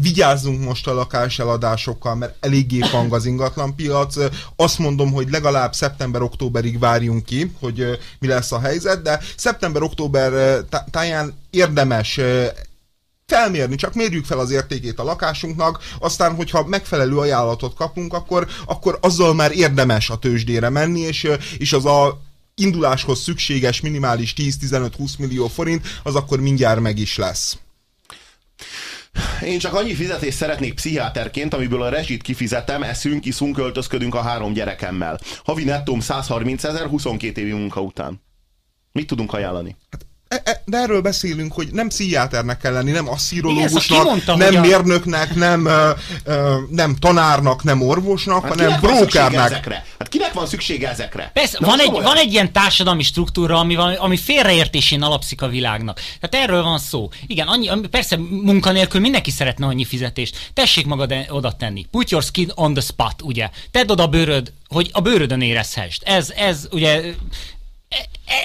vigyázzunk most a lakás eladásokkal, mert eléggé fang az ingatlan piac. Azt mondom, hogy legalább szeptember-októberig várjunk ki, hogy mi lesz a helyzet, de szeptember-október táján érdemes felmérni, csak mérjük fel az értékét a lakásunknak, aztán, hogyha megfelelő ajánlatot kapunk, akkor, akkor azzal már érdemes a tőzsdére menni, és, és az a induláshoz szükséges minimális 10-15-20 millió forint, az akkor mindjárt meg is lesz. Én csak annyi fizetést szeretnék pszichiáterként, amiből a rezsit kifizetem, eszünk, iszunk, költözködünk a három gyerekemmel. Havi nettóm 130 ezer, 22 évi munka után. Mit tudunk ajánlani? Hát de erről beszélünk, hogy nem pszichiáternek kell lenni, nem asszírológusnak, kimondta, nem hogy a- mérnöknek, nem, ö, ö, nem tanárnak, nem orvosnak, Hát hanem brókernek. Hát kinek van szüksége ezekre? Persze, van egy, van egy ilyen társadalmi struktúra, ami, ami félreértésén alapszik a világnak. Tehát erről van szó. Igen, annyi, persze munkanélkül mindenki szeretne annyi fizetést. Tessék magad e- oda tenni. Put your skin on the spot, ugye. Tedd oda a bőröd, hogy a bőrödön érezhessd. Ez, ez ugye, e- e-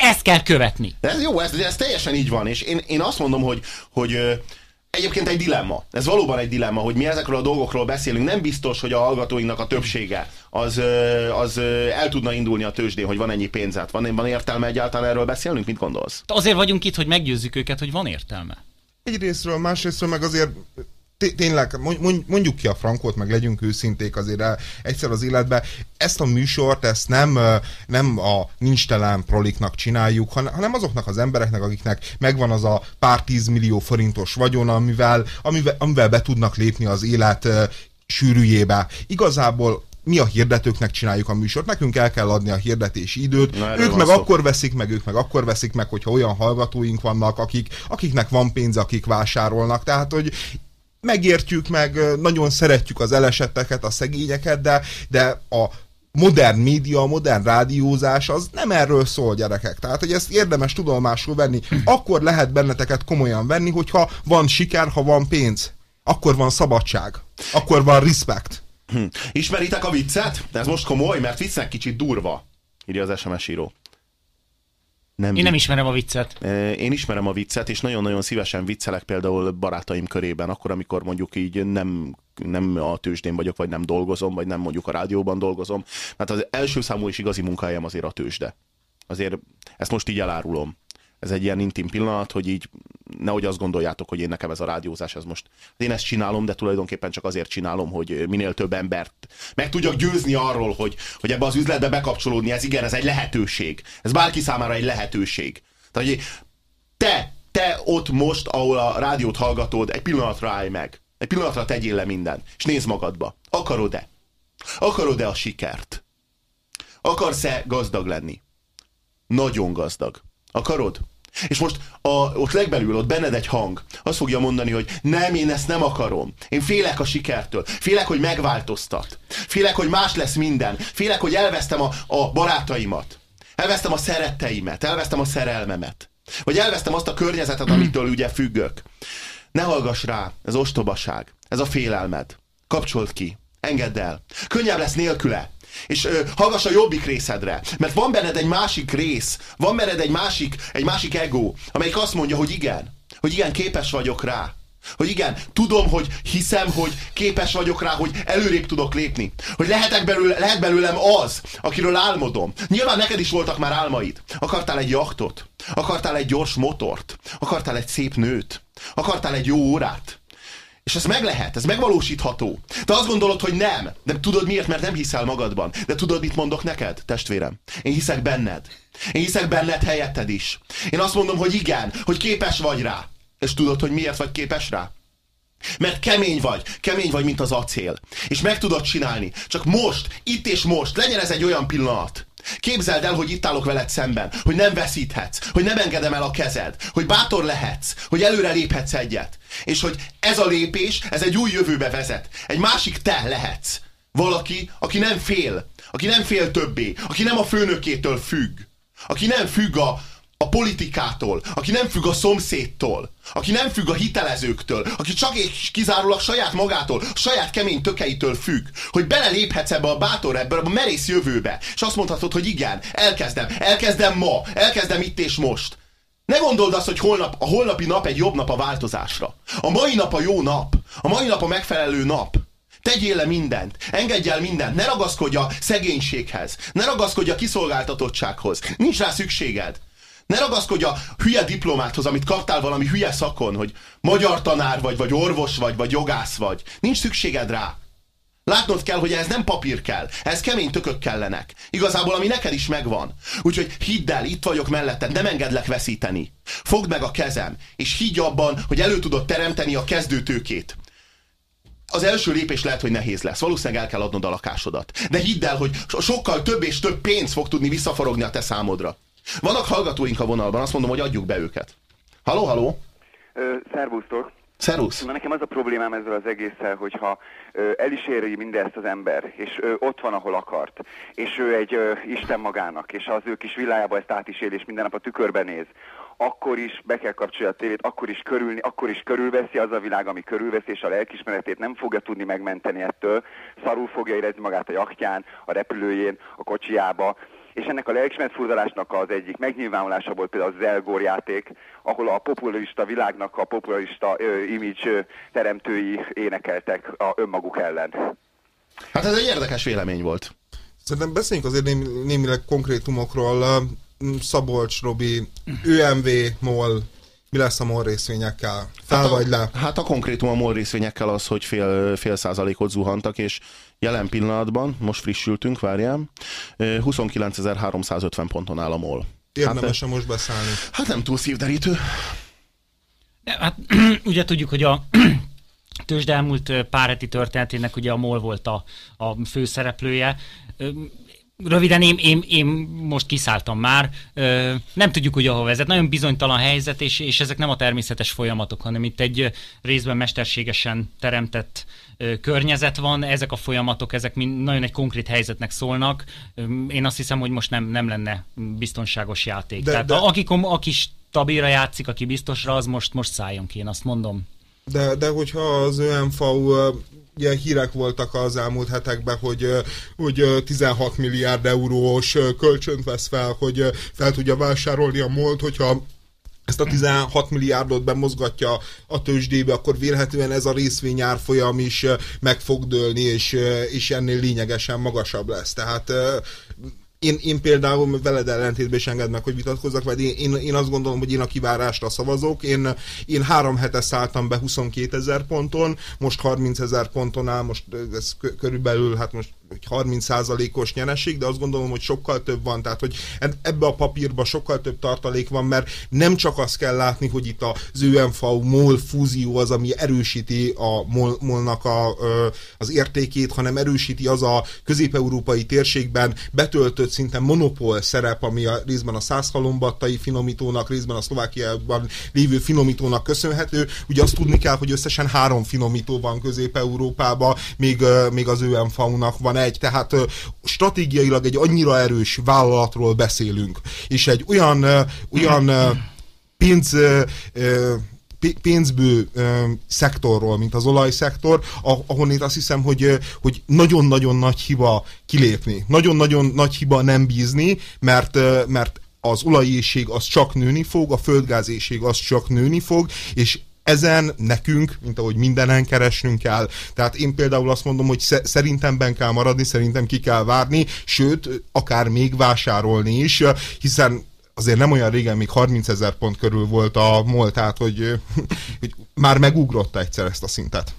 ezt kell követni. De ez jó, ez, ez teljesen így van, és én, én azt mondom, hogy, hogy egyébként egy dilemma. Ez valóban egy dilemma, hogy mi ezekről a dolgokról beszélünk. Nem biztos, hogy a hallgatóinknak a többsége az, az el tudna indulni a tőzsdén, hogy van ennyi pénzet. Van, van értelme egyáltalán erről beszélnünk? Mit gondolsz? Azért vagyunk itt, hogy meggyőzzük őket, hogy van értelme. Egyrésztről, másrésztről meg azért tényleg mond- mond- mondjuk ki a frankot, meg legyünk őszinték azért el, egyszer az életbe. Ezt a műsort, ezt nem, ö, nem a nincs telen proliknak csináljuk, hanem, azoknak az embereknek, akiknek megvan az a pár tízmillió forintos vagyon, amivel, amivel, amivel be tudnak lépni az élet ö, sűrűjébe. Igazából mi a hirdetőknek csináljuk a műsort, nekünk el kell adni a hirdetési időt, Na, ők meg szó. akkor veszik meg, ők meg akkor veszik meg, hogyha olyan hallgatóink vannak, akik, akiknek van pénz, akik vásárolnak. Tehát, hogy megértjük meg, nagyon szeretjük az elesetteket, a szegényeket, de, de a modern média, a modern rádiózás az nem erről szól, gyerekek. Tehát, hogy ezt érdemes tudomásul venni. Akkor lehet benneteket komolyan venni, hogyha van siker, ha van pénz. Akkor van szabadság. Akkor van respect. Hm. Ismeritek a viccet? De ez most komoly, mert viccnek kicsit durva, írja az SMS író. Nem Én nem ismerem a viccet. Én ismerem a viccet, és nagyon-nagyon szívesen viccelek például barátaim körében, akkor, amikor mondjuk így nem, nem a tőzsdén vagyok, vagy nem dolgozom, vagy nem mondjuk a rádióban dolgozom. Mert az első számú és igazi munkahelyem azért a tőzsde. Azért ezt most így elárulom. Ez egy ilyen intim pillanat, hogy így nehogy azt gondoljátok, hogy én nekem ez a rádiózás, ez most én ezt csinálom, de tulajdonképpen csak azért csinálom, hogy minél több embert meg tudjak győzni arról, hogy, hogy ebbe az üzletbe bekapcsolódni, ez igen, ez egy lehetőség. Ez bárki számára egy lehetőség. Tehát, hogy te, te ott most, ahol a rádiót hallgatod, egy pillanatra állj meg. Egy pillanatra tegyél le minden. És nézd magadba. Akarod-e? Akarod-e a sikert? Akarsz-e gazdag lenni? Nagyon gazdag. Akarod? És most a, ott legbelül, ott benned egy hang, azt fogja mondani, hogy nem, én ezt nem akarom. Én félek a sikertől. Félek, hogy megváltoztat. Félek, hogy más lesz minden. Félek, hogy elvesztem a, a barátaimat. Elvesztem a szeretteimet. Elvesztem a szerelmemet. Vagy elvesztem azt a környezetet, amitől ugye függök. Ne hallgass rá, ez ostobaság. Ez a félelmed. Kapcsold ki. Engedd el. Könnyebb lesz nélküle. És ö, hallgass a jobbik részedre, mert van benned egy másik rész, van benned egy másik, egy másik ego, amelyik azt mondja, hogy igen, hogy igen, képes vagyok rá. Hogy igen, tudom, hogy hiszem, hogy képes vagyok rá, hogy előrébb tudok lépni. Hogy lehetek belőle, lehet belőlem az, akiről álmodom. Nyilván neked is voltak már álmaid. Akartál egy jachtot, akartál egy gyors motort, akartál egy szép nőt, akartál egy jó órát. És ez meg lehet, ez megvalósítható. Te azt gondolod, hogy nem. De tudod miért? Mert nem hiszel magadban. De tudod, mit mondok neked, testvérem? Én hiszek benned. Én hiszek benned helyetted is. Én azt mondom, hogy igen, hogy képes vagy rá. És tudod, hogy miért vagy képes rá? Mert kemény vagy, kemény vagy, mint az acél. És meg tudod csinálni. Csak most, itt és most, legyen ez egy olyan pillanat. Képzeld el, hogy itt állok veled szemben, hogy nem veszíthetsz, hogy nem engedem el a kezed, hogy bátor lehetsz, hogy előre léphetsz egyet. És hogy ez a lépés, ez egy új jövőbe vezet. Egy másik te lehetsz. Valaki, aki nem fél, aki nem fél többé, aki nem a főnökétől függ, aki nem függ a, a politikától, aki nem függ a szomszédtól, aki nem függ a hitelezőktől, aki csak és kizárólag saját magától, saját kemény tökeitől függ, hogy beleléphetsz ebbe a bátor, ebbe a merész jövőbe, és azt mondhatod, hogy igen, elkezdem, elkezdem ma, elkezdem itt és most. Ne gondold azt, hogy holnap, a holnapi nap egy jobb nap a változásra. A mai nap a jó nap. A mai nap a megfelelő nap. Tegyél le mindent, engedj el mindent, ne ragaszkodj a szegénységhez, ne ragaszkodj a kiszolgáltatottsághoz, nincs rá szükséged. Ne ragaszkodj a hülye diplomáthoz, amit kaptál valami hülye szakon, hogy magyar tanár vagy, vagy orvos vagy, vagy jogász vagy. Nincs szükséged rá. Látnod kell, hogy ez nem papír kell, ez kemény tökök kellenek. Igazából, ami neked is megvan. Úgyhogy hidd el, itt vagyok melletted, nem engedlek veszíteni. Fogd meg a kezem, és higgy abban, hogy elő tudod teremteni a kezdőtőkét. Az első lépés lehet, hogy nehéz lesz. Valószínűleg el kell adnod a lakásodat. De hidd el, hogy sokkal több és több pénz fog tudni visszaforogni a te számodra. Vannak hallgatóink a vonalban, azt mondom, hogy adjuk be őket. Haló, haló! Szervusztok! Szervusz! Na nekem az a problémám ezzel az egésszel, hogyha ö, el is éri mindezt az ember, és ö, ott van, ahol akart, és ő egy ö, Isten magának, és az ő kis világába ezt át is él, és minden nap a tükörben néz, akkor is be kell kapcsolja a tévét, akkor is körülni, akkor is körülveszi az a világ, ami körülveszi, és a lelkismeretét nem fogja tudni megmenteni ettől. Szarul fogja érezni magát a jachtján, a repülőjén, a kocsiába, és ennek a lelkismeretfurdalásnak az egyik megnyilvánulása volt például az Elgor játék, ahol a populista világnak a populista ö, image teremtői énekeltek a önmaguk ellen. Hát ez egy érdekes vélemény volt. Szerintem beszéljünk azért némi, némileg konkrétumokról. Szabolcs, Robi, ÖMV, MOL, mi lesz a MOL részvényekkel? Fel hát a, vagy le? Hát a konkrétum a MOL részvényekkel az, hogy fél, fél százalékot zuhantak, és jelen pillanatban, most frissültünk, várjám, 29.350 ponton áll a MOL. Érdemes hát, most beszállni? Hát nem túl szívderítő. Hát <clears throat> ugye tudjuk, hogy a <clears throat> tőzsde elmúlt pár heti történetének ugye a MOL volt a, a főszereplője. Röviden én, én, én most kiszálltam már, Ö, nem tudjuk, hogy ahol vezet. Nagyon bizonytalan helyzet, és, és ezek nem a természetes folyamatok, hanem itt egy részben mesterségesen teremtett ö, környezet van. Ezek a folyamatok, ezek mind nagyon egy konkrét helyzetnek szólnak. Ö, én azt hiszem, hogy most nem, nem lenne biztonságos játék. De- Tehát de- Aki, kom- aki stabilra játszik, aki biztosra, az most, most szálljon ki, én azt mondom. De, de hogyha az ÖMV ugye hírek voltak az elmúlt hetekben, hogy, hogy ö, 16 milliárd eurós kölcsönt vesz fel, hogy fel tudja vásárolni a MOL-t, hogyha ezt a 16 milliárdot bemozgatja a tőzsdébe, akkor vélhetően ez a részvény árfolyam is meg fog dőlni, és, és ennél lényegesen magasabb lesz. Tehát én, én például veled ellentétben is engedd meg, hogy vitatkozzak, vagy én, én, én azt gondolom, hogy én a kivárásra szavazok. Én, én három hete szálltam be 22 ezer ponton, most 30 ezer ponton áll, most ez kö- körülbelül, hát most hogy 30 százalékos nyereség, de azt gondolom, hogy sokkal több van, tehát hogy eb- ebbe a papírba sokkal több tartalék van, mert nem csak azt kell látni, hogy itt az ÖMV-MOL fúzió az, ami erősíti a MOL, MOL-nak a, az értékét, hanem erősíti az a közép-európai térségben betöltött szinte monopól szerep, ami a részben a százhalombattai finomítónak, részben a Szlovákiában lévő finomítónak köszönhető. Ugye azt tudni kell, hogy összesen három finomító van Közép-Európában, még, még az ÖMV-nak van egy, tehát stratégiailag egy annyira erős vállalatról beszélünk, és egy olyan, olyan pénz pénzbő szektorról, mint az olajszektor, ah- ahol én azt hiszem, hogy, hogy nagyon-nagyon nagy hiba kilépni. Nagyon-nagyon nagy hiba nem bízni, mert, mert az olajészség az csak nőni fog, a földgázészség az csak nőni fog, és ezen nekünk, mint ahogy mindenen keresnünk kell. Tehát én például azt mondom, hogy sze- szerintem ben kell maradni, szerintem ki kell várni, sőt, akár még vásárolni is, hiszen azért nem olyan régen, még 30 ezer pont körül volt a MOL, tehát hogy, <laughs> hogy már megugrotta egyszer ezt a szintet.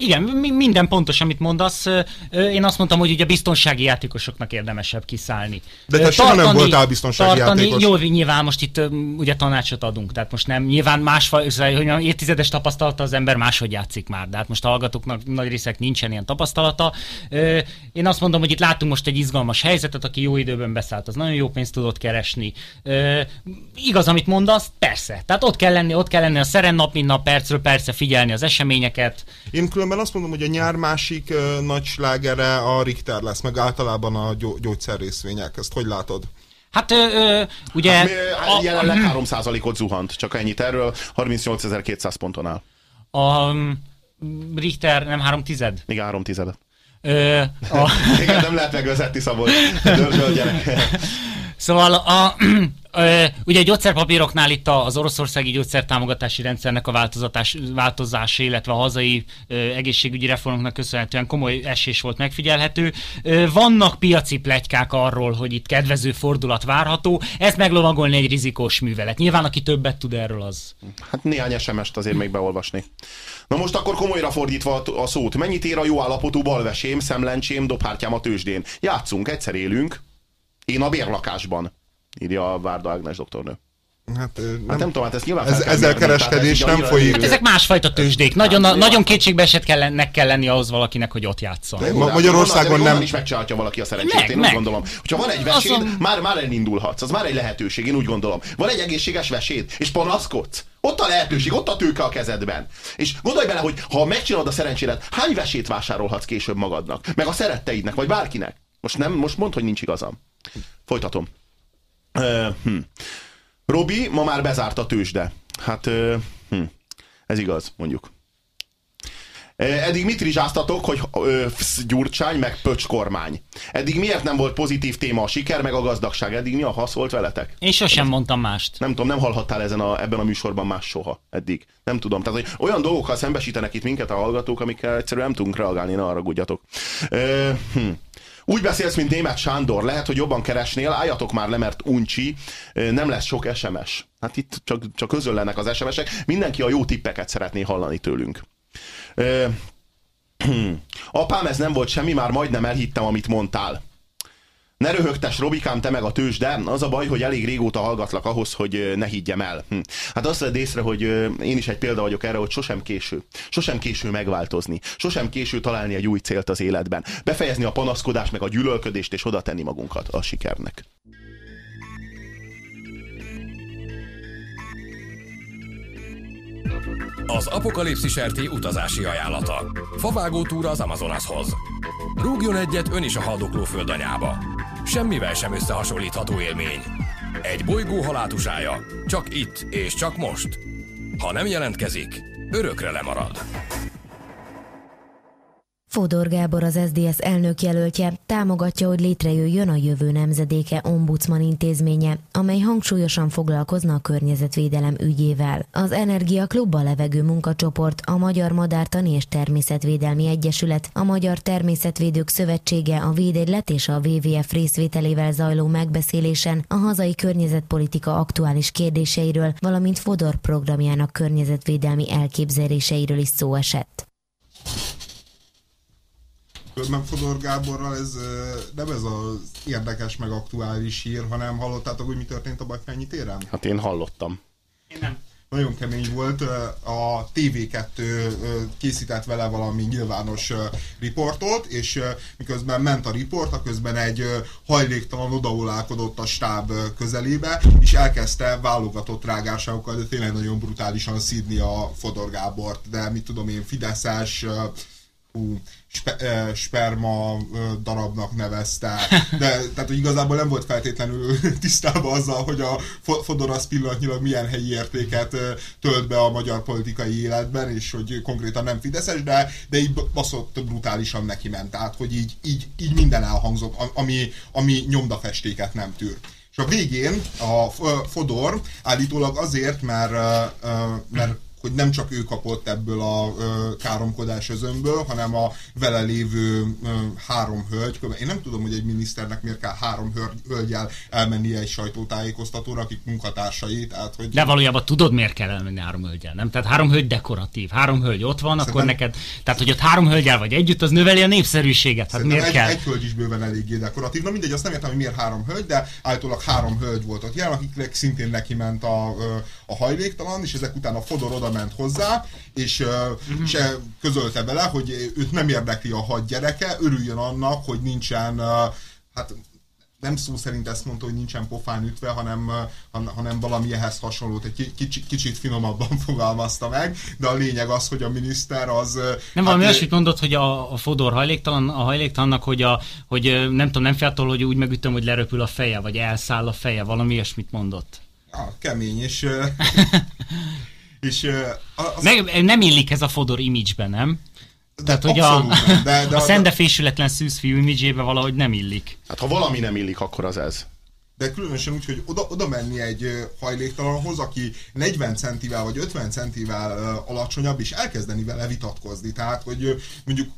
Igen, mi- minden pontos, amit mondasz. Én azt mondtam, hogy ugye biztonsági játékosoknak érdemesebb kiszállni. De te Ö, soha nem voltál biztonsági játékos. Jó, nyilván most itt ugye tanácsot adunk, tehát most nem, nyilván másfajta, hogy mondjam, évtizedes tapasztalata az ember máshogy játszik már, de hát most a hallgatóknak nagy részek nincsen ilyen tapasztalata. Én azt mondom, hogy itt látunk most egy izgalmas helyzetet, aki jó időben beszállt, az nagyon jó pénzt tudott keresni. Igaz, amit mondasz, persze. Tehát ott kell lenni, ott kell lenni a szeren nap, mint nap, percről persze figyelni az eseményeket. Én különben azt mondom, hogy a nyár másik uh, nagy slágere a Richter lesz, meg általában a gyó- gyógyszerrészvények. Ezt hogy látod? Hát ö, ö, ugye... Hát, a- a, jelenleg 3%-ot zuhant, csak ennyit erről, 38.200 ponton áll. A Richter nem három tized? Még 3 tizedet. Ö, a, Igen, nem lehet megvezetni Szabolcs. Dörzsöl gyerek. <laughs> szóval a, <clears throat> Ö, ugye gyógyszerpapíroknál itt az oroszországi gyógyszertámogatási rendszernek a változatás, változása, illetve a hazai egészségügyi reformoknak köszönhetően komoly esés volt megfigyelhető. Vannak piaci plegykák arról, hogy itt kedvező fordulat várható. Ez meglovagolni egy rizikós művelet. Nyilván, aki többet tud erről, az. Hát néhány SMS-t azért még beolvasni. Na most akkor komolyra fordítva a szót. Mennyit ér a jó állapotú balvesém, szemlencsém, dobhártyám a tőzsdén? Játszunk, egyszer élünk. Én a bérlakásban írja a Várda Ágnes doktornő. Hát, nem, Hát nem tudom, hát ezt nyilván Ez- kell ezzel mérni, kereskedés tehát ez nem folyik. Hát ezek másfajta tőzsdék. Nagyon, Hát, nagyon jó. kétségbe esett kell, kell lenni ahhoz valakinek, hogy ott játszon. Ma- Magyarországon onnan- nem- is megcsinálhatja valaki a szerencsét, Meg, én meg. úgy gondolom. Hogyha van egy veséd, Azon- már, már elindulhatsz, az már egy lehetőség, én úgy gondolom. Van egy egészséges veséd, és panaszkodsz. Ott a lehetőség, ott a tőke a kezedben. És gondolj bele, hogy ha megcsinálod a szerencsédet, hány vesét vásárolhatsz később magadnak? Meg a szeretteidnek, vagy bárkinek? Most nem, most mondd, hogy nincs igazam. Folytatom. Uh, hm. Robi, ma már bezárt a tőzsde. Hát, uh, hm. ez igaz, mondjuk. Eh, Eddig mit rizsáztatok, hogy ö, fsz, gyurcsány, meg pöcs kormány? Eddig miért nem volt pozitív téma a siker, meg a gazdagság? Eddig mi a hasz volt veletek? Én sosem mondtam mást. Nem tudom, nem hallhattál ezen a, ebben a műsorban más soha eddig. Nem tudom. Tehát, hogy olyan dolgokkal szembesítenek itt minket a hallgatók, amikkel egyszerűen nem tudunk reagálni, ne arra gudjatok. Ö, hm. Úgy beszélsz, mint német Sándor, lehet, hogy jobban keresnél, álljatok már le, mert uncsi, nem lesz sok SMS. Hát itt csak, csak közöllenek az SMS-ek, mindenki a jó tippeket szeretné hallani tőlünk. <clears throat> Apám, ez nem volt semmi, már majdnem elhittem, amit mondtál. Ne röhögtes, Robikám, te meg a tős, de az a baj, hogy elég régóta hallgatlak ahhoz, hogy ne higgyem el. Hm. Hát azt vedd észre, hogy én is egy példa vagyok erre, hogy sosem késő. Sosem késő megváltozni. Sosem késő találni egy új célt az életben. Befejezni a panaszkodást, meg a gyűlölködést, és oda tenni magunkat a sikernek. Az apokalipszis RT utazási ajánlata. Favágó túra az Amazonashoz. Rúgjon egyet ön is a haldokló földanyába. Semmivel sem összehasonlítható élmény. Egy bolygó halátusája. Csak itt és csak most. Ha nem jelentkezik, örökre lemarad. Fodor Gábor az SDS elnök jelöltje támogatja, hogy létrejöjjön a jövő nemzedéke ombudsman intézménye, amely hangsúlyosan foglalkozna a környezetvédelem ügyével. Az Energia Klub a levegő munkacsoport, a Magyar Madártani és Természetvédelmi Egyesület, a Magyar Természetvédők Szövetsége, a Védegylet és a WWF részvételével zajló megbeszélésen a hazai környezetpolitika aktuális kérdéseiről, valamint Fodor programjának környezetvédelmi elképzeléseiről is szó esett. Közben Fodor Gáborral ez nem ez az érdekes meg aktuális hír, hanem hallottátok, hogy mi történt a Bajfányi téren? Hát én hallottam. Én nem. Nagyon kemény volt, a TV2 ö, készített vele valami nyilvános riportot, és miközben ment a riport, a közben egy hajléktalan odaolálkodott a stáb közelébe, és elkezdte válogatott rágáságokkal, de tényleg nagyon brutálisan szídni a Fodor Gábort, de mit tudom én, Fideszes, hú, spe, eh, sperma darabnak nevezte, de tehát hogy igazából nem volt feltétlenül <laughs> tisztában azzal, hogy a Fo- Fodor az pillanatnyilag milyen helyi értéket tölt be a magyar politikai életben, és hogy konkrétan nem Fideszes, de, de így baszott brutálisan neki ment, tehát hogy így, így, így minden elhangzott, ami, ami nyomdafestéket nem tűr. És a végén a Fodor állítólag azért, mert, mert hogy nem csak ő kapott ebből a ö, káromkodás özönből, hanem a vele lévő ö, három hölgy. Én nem tudom, hogy egy miniszternek miért kell három hölgy, hölgyel elmennie egy sajtótájékoztatóra, akik munkatársai, tehát hogy... De valójában tudod, miért kell elmenni három hölgyel, nem? Tehát három hölgy dekoratív, három hölgy ott van, akkor Szerintem- neked, tehát hogy ott három hölgyel vagy együtt, az növeli a népszerűséget. Hát miért egy, kell? egy hölgy is bőven eléggé dekoratív. Na mindegy, azt nem értem, hogy miért három hölgy, de állítólag három hölgy volt ott jelen, akiknek szintén neki ment a, a hajléktalan, és ezek után a Fodor oda ment hozzá, és, uh-huh. és ö, közölte vele, hogy őt nem érdekli a hat gyereke, örüljön annak, hogy nincsen, hát nem szó szerint ezt mondta, hogy nincsen pofán ütve, hanem, hanem valami ehhez hasonlót, egy ki- kicsit, kicsit finomabban <laughs> fogalmazta meg, de a lényeg az, hogy a miniszter az... Nem valami ö, olyasmit mondott, hogy a, a Fodor hajléktalan, a hajléktalannak, hogy, a, hogy nem tudom, nem fél attól, hogy úgy megütöm, hogy leröpül a feje, vagy elszáll a feje, valami ilyesmit mondott. Ja, kemény, és, <laughs> és ö, az, Meg, nem illik ez a Fodor image nem? Tehát, hogy a, nem, de, de, <laughs> a de, szendefésületlen szűzfiú imidzsébe valahogy nem illik. Hát ha valami nem illik, akkor az ez. de különösen úgy, hogy oda, oda menni egy hajléktalanhoz, aki 40 centivel vagy 50 centivel alacsonyabb, és elkezdeni vele vitatkozni. Tehát, hogy mondjuk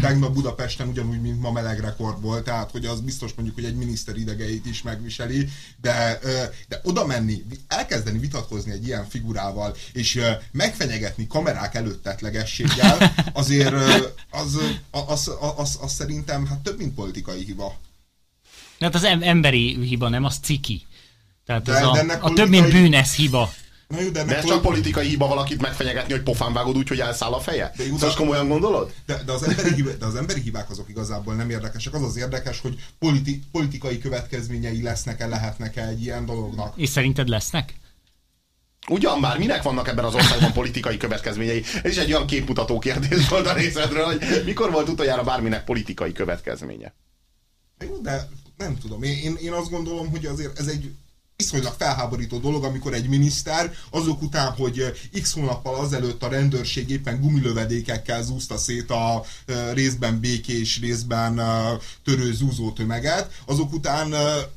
tegnap Budapesten ugyanúgy, mint ma meleg rekord volt, tehát hogy az biztos mondjuk, hogy egy miniszter idegeit is megviseli, de, de oda menni, elkezdeni vitatkozni egy ilyen figurával, és megfenyegetni kamerák előtt tetlegességgel, azért az, az, az, az, az szerintem hát több, mint politikai hiba. Hát az emberi hiba, nem? Az ciki. Tehát de, ez a, a több, mint bűnesz hiba. Na jó, de, de ez csak politikai hiba valakit megfenyegetni, hogy pofán vágod úgy, hogy elszáll a feje? De Most komolyan gondolod? De, de, az emberi hibák, de az emberi hibák azok igazából nem érdekesek. Az az érdekes, hogy politi, politikai következményei lesznek-e, lehetnek-e egy ilyen dolognak. És szerinted lesznek? Ugyan már, minek vannak ebben az országban politikai következményei? Ez is egy olyan képmutató kérdés volt a részedről, hogy mikor volt utoljára bárminek politikai következménye? De nem tudom. Én, én, én azt gondolom, hogy azért ez egy viszonylag felháborító dolog, amikor egy miniszter azok után, hogy eh, x hónappal azelőtt a rendőrség éppen gumilövedékekkel zúzta szét a eh, részben békés, részben eh, törő zúzó tömeget, azok után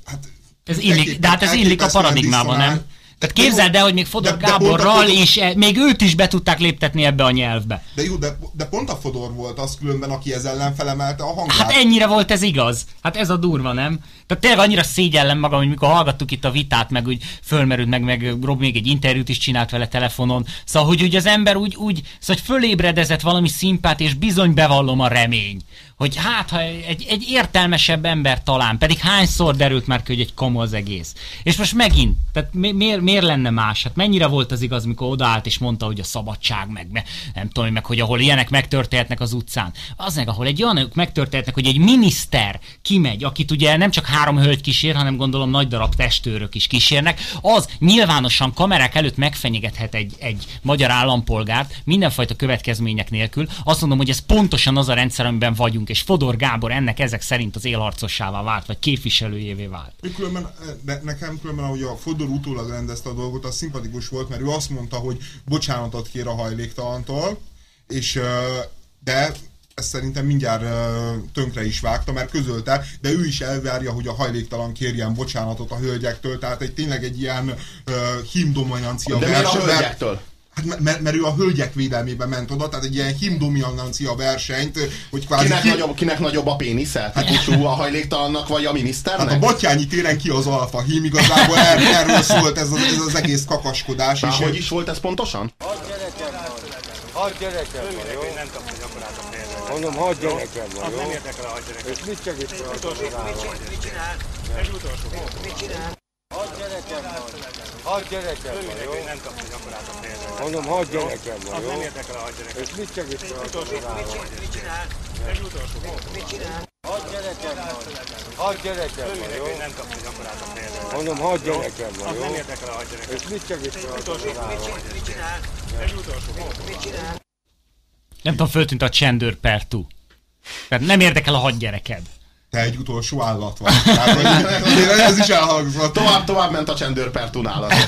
hát ez illik, de hát ez illik a paradigmában, nem? Tehát képzeld el, hogy még Fodor de, Gáborral, de e, még őt is be tudták léptetni ebbe a nyelvbe. De jó, de, de pont a Fodor volt az különben, aki ez ellen felemelte a hangját. Hát ennyire volt ez igaz. Hát ez a durva, nem? Tehát tényleg annyira szégyellem magam, hogy mikor hallgattuk itt a vitát, meg úgy fölmerült, meg, meg Rob még egy interjút is csinált vele telefonon. Szóval, hogy úgy az ember úgy, úgy szóval, hogy fölébredezett valami szimpát, és bizony bevallom a remény hogy hát, ha egy, egy értelmesebb ember talán, pedig hányszor derült már ki, hogy egy komo az egész. És most megint, tehát mi, miért, miért lenne más? Hát mennyire volt az igaz, mikor odaállt és mondta, hogy a szabadság, meg, meg nem tudom, meg hogy ahol ilyenek megtörténhetnek az utcán. Az meg, ahol egy olyan megtörténhetnek, hogy egy miniszter kimegy, akit ugye nem csak három hölgy kísér, hanem gondolom nagy darab testőrök is kísérnek, az nyilvánosan kamerák előtt megfenyegethet egy, egy magyar állampolgárt mindenfajta következmények nélkül. Azt mondom, hogy ez pontosan az a rendszer, amiben vagyunk és Fodor Gábor ennek ezek szerint az élharcossává vált, vagy képviselőjévé vált. Különben, de nekem különben, ahogy a Fodor utólag rendezte a dolgot, az szimpatikus volt, mert ő azt mondta, hogy bocsánatot kér a hajléktalantól, és de ezt szerintem mindjárt tönkre is vágta, mert közölte, de ő is elvárja, hogy a hajléktalan kérjen bocsánatot a hölgyektől, tehát egy tényleg egy ilyen uh, himdominancia De vers, a hölgyektől? Hát mert, mert ő a hölgyek védelmébe ment oda, tehát egy ilyen himdominancia versenyt, hogy kvázi... Kinek, ki... nagyobb, kinek nagyobb a pénisze? Hát, a hajléktalannak vagy a miniszternek? Hát a Batyányi téren ki az alfa hím, igazából er, erről szólt ez az, ez az egész kakaskodás. és hogy is volt ez pontosan? Hadd gyerekem van, hadd gyerekem van, jó? Nem kapta gyakorlát a pénzt. Mondom, hadd gyerekem van, jó? Nem érdekel a hadd gyerekem. És mit csak itt Mit csinál? Ez utolsó. Mit csinál? Hadd gyerekem van. Hadd gyerekem van, jó? Nem kapsz egy akkorát a pénzt. Mondom, hadd gyerekem van, jó? nem érdekel a hadd gyerekem. És mit csak itt utolsó, mit csinál? Egy utolsó. Mit csinál? Hadd gyerekem van. Hadd gyerekem van, jó? Nem kapsz egy akkorát a pénzt. Mondom, hadd gyerekem van, jó? nem érdekel a hadd gyerekem. És mit csak itt utolsó. Mit csinál? Egy utolsó. Mit csinál? Nem tudom, föltűnt a csendőr pertú. Tehát nem érdekel a hadgyereked te egy utolsó állat vagy. Tehát, ez is elhangzott. Tovább, tovább ment a csendőrpertunálat. <laughs>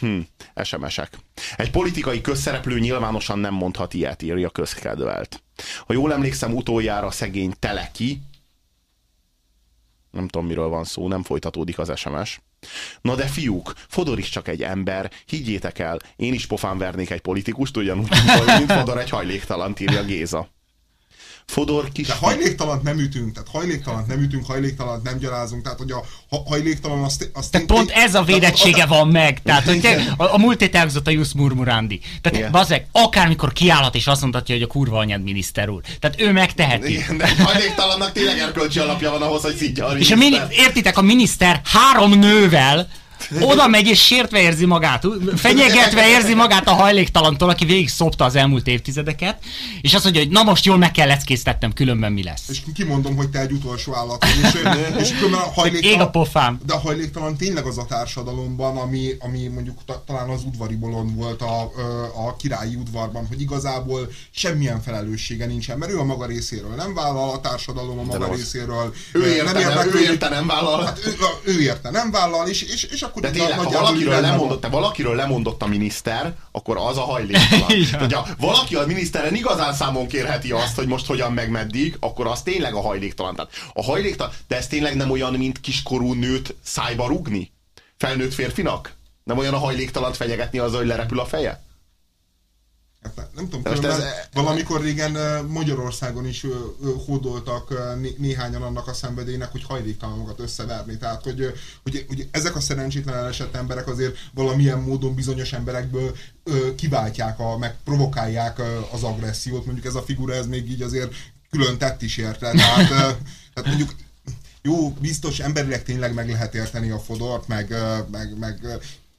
Hm, SMS-ek. Egy politikai közszereplő nyilvánosan nem mondhat ilyet, írja közkedvelt. Ha jól emlékszem, utoljára szegény Teleki, nem tudom, miről van szó, nem folytatódik az SMS. Na de fiúk, Fodor is csak egy ember, higgyétek el, én is pofán vernék egy politikust, ugyanúgy, mint Fodor egy hajléktalan, írja Géza. Fodor kis... De hajléktalant nem ütünk, tehát hajléktalant nem ütünk, hajléktalant nem gyalázunk, tehát hogy a hajléktalan azt... azt tehát pont ez a védettsége az, van meg, tehát hogy te, a, a múlt a Jusz Murmurandi. Tehát Igen. bazeg, akármikor kiállhat és azt mondhatja, hogy a kurva anyád miniszter úr. Tehát ő megteheti. Igen, de hajléktalannak tényleg erkölcsi alapja van ahhoz, hogy szidja a És a mini, értitek, a miniszter három nővel oda megy és sértve érzi magát, fenyegetve érzi magát a hajléktalantól, aki végig szopta az elmúlt évtizedeket, és azt mondja, hogy na most jól meg kell leckésztettem, különben mi lesz. És kimondom, hogy te egy utolsó állat vagy, <laughs> és, és a hajléktalan, Ég a pofám. De a hajléktalan tényleg az a társadalomban, ami, ami mondjuk ta, talán az udvari bolond volt a, a királyi udvarban, hogy igazából semmilyen felelőssége nincsen, mert ő a maga részéről nem vállal, a társadalom a maga részéről ő érte, nem, érte, ő érte nem vállal. Hát ő, ő érte nem vállal, és, és, és akkor De tényleg, ha valakiről lemondott, te valakiről lemondott a miniszter, akkor az a hajléktalan. <laughs> Ha valaki a miniszteren igazán számon kérheti azt, hogy most hogyan meg meddig, akkor az tényleg a hajléktalan. Tehát a hajléktalan, de ez tényleg nem olyan, mint kiskorú nőt szájba rugni? Felnőtt férfinak? Nem olyan a hajléktalant fenyegetni azzal, hogy lerepül a feje? Hát nem, tudom, most ez- valamikor régen Magyarországon is hódoltak né- néhányan annak a szenvedélynek, hogy hajléktalanokat összeverni. Tehát, hogy, hogy, hogy ezek a szerencsétlen elesett emberek azért valamilyen módon bizonyos emberekből kiváltják, a, meg provokálják az agressziót. Mondjuk ez a figura, ez még így azért külön tett is érte. Tehát, tehát mondjuk jó, biztos emberileg tényleg meg lehet érteni a Fodort, meg, meg, meg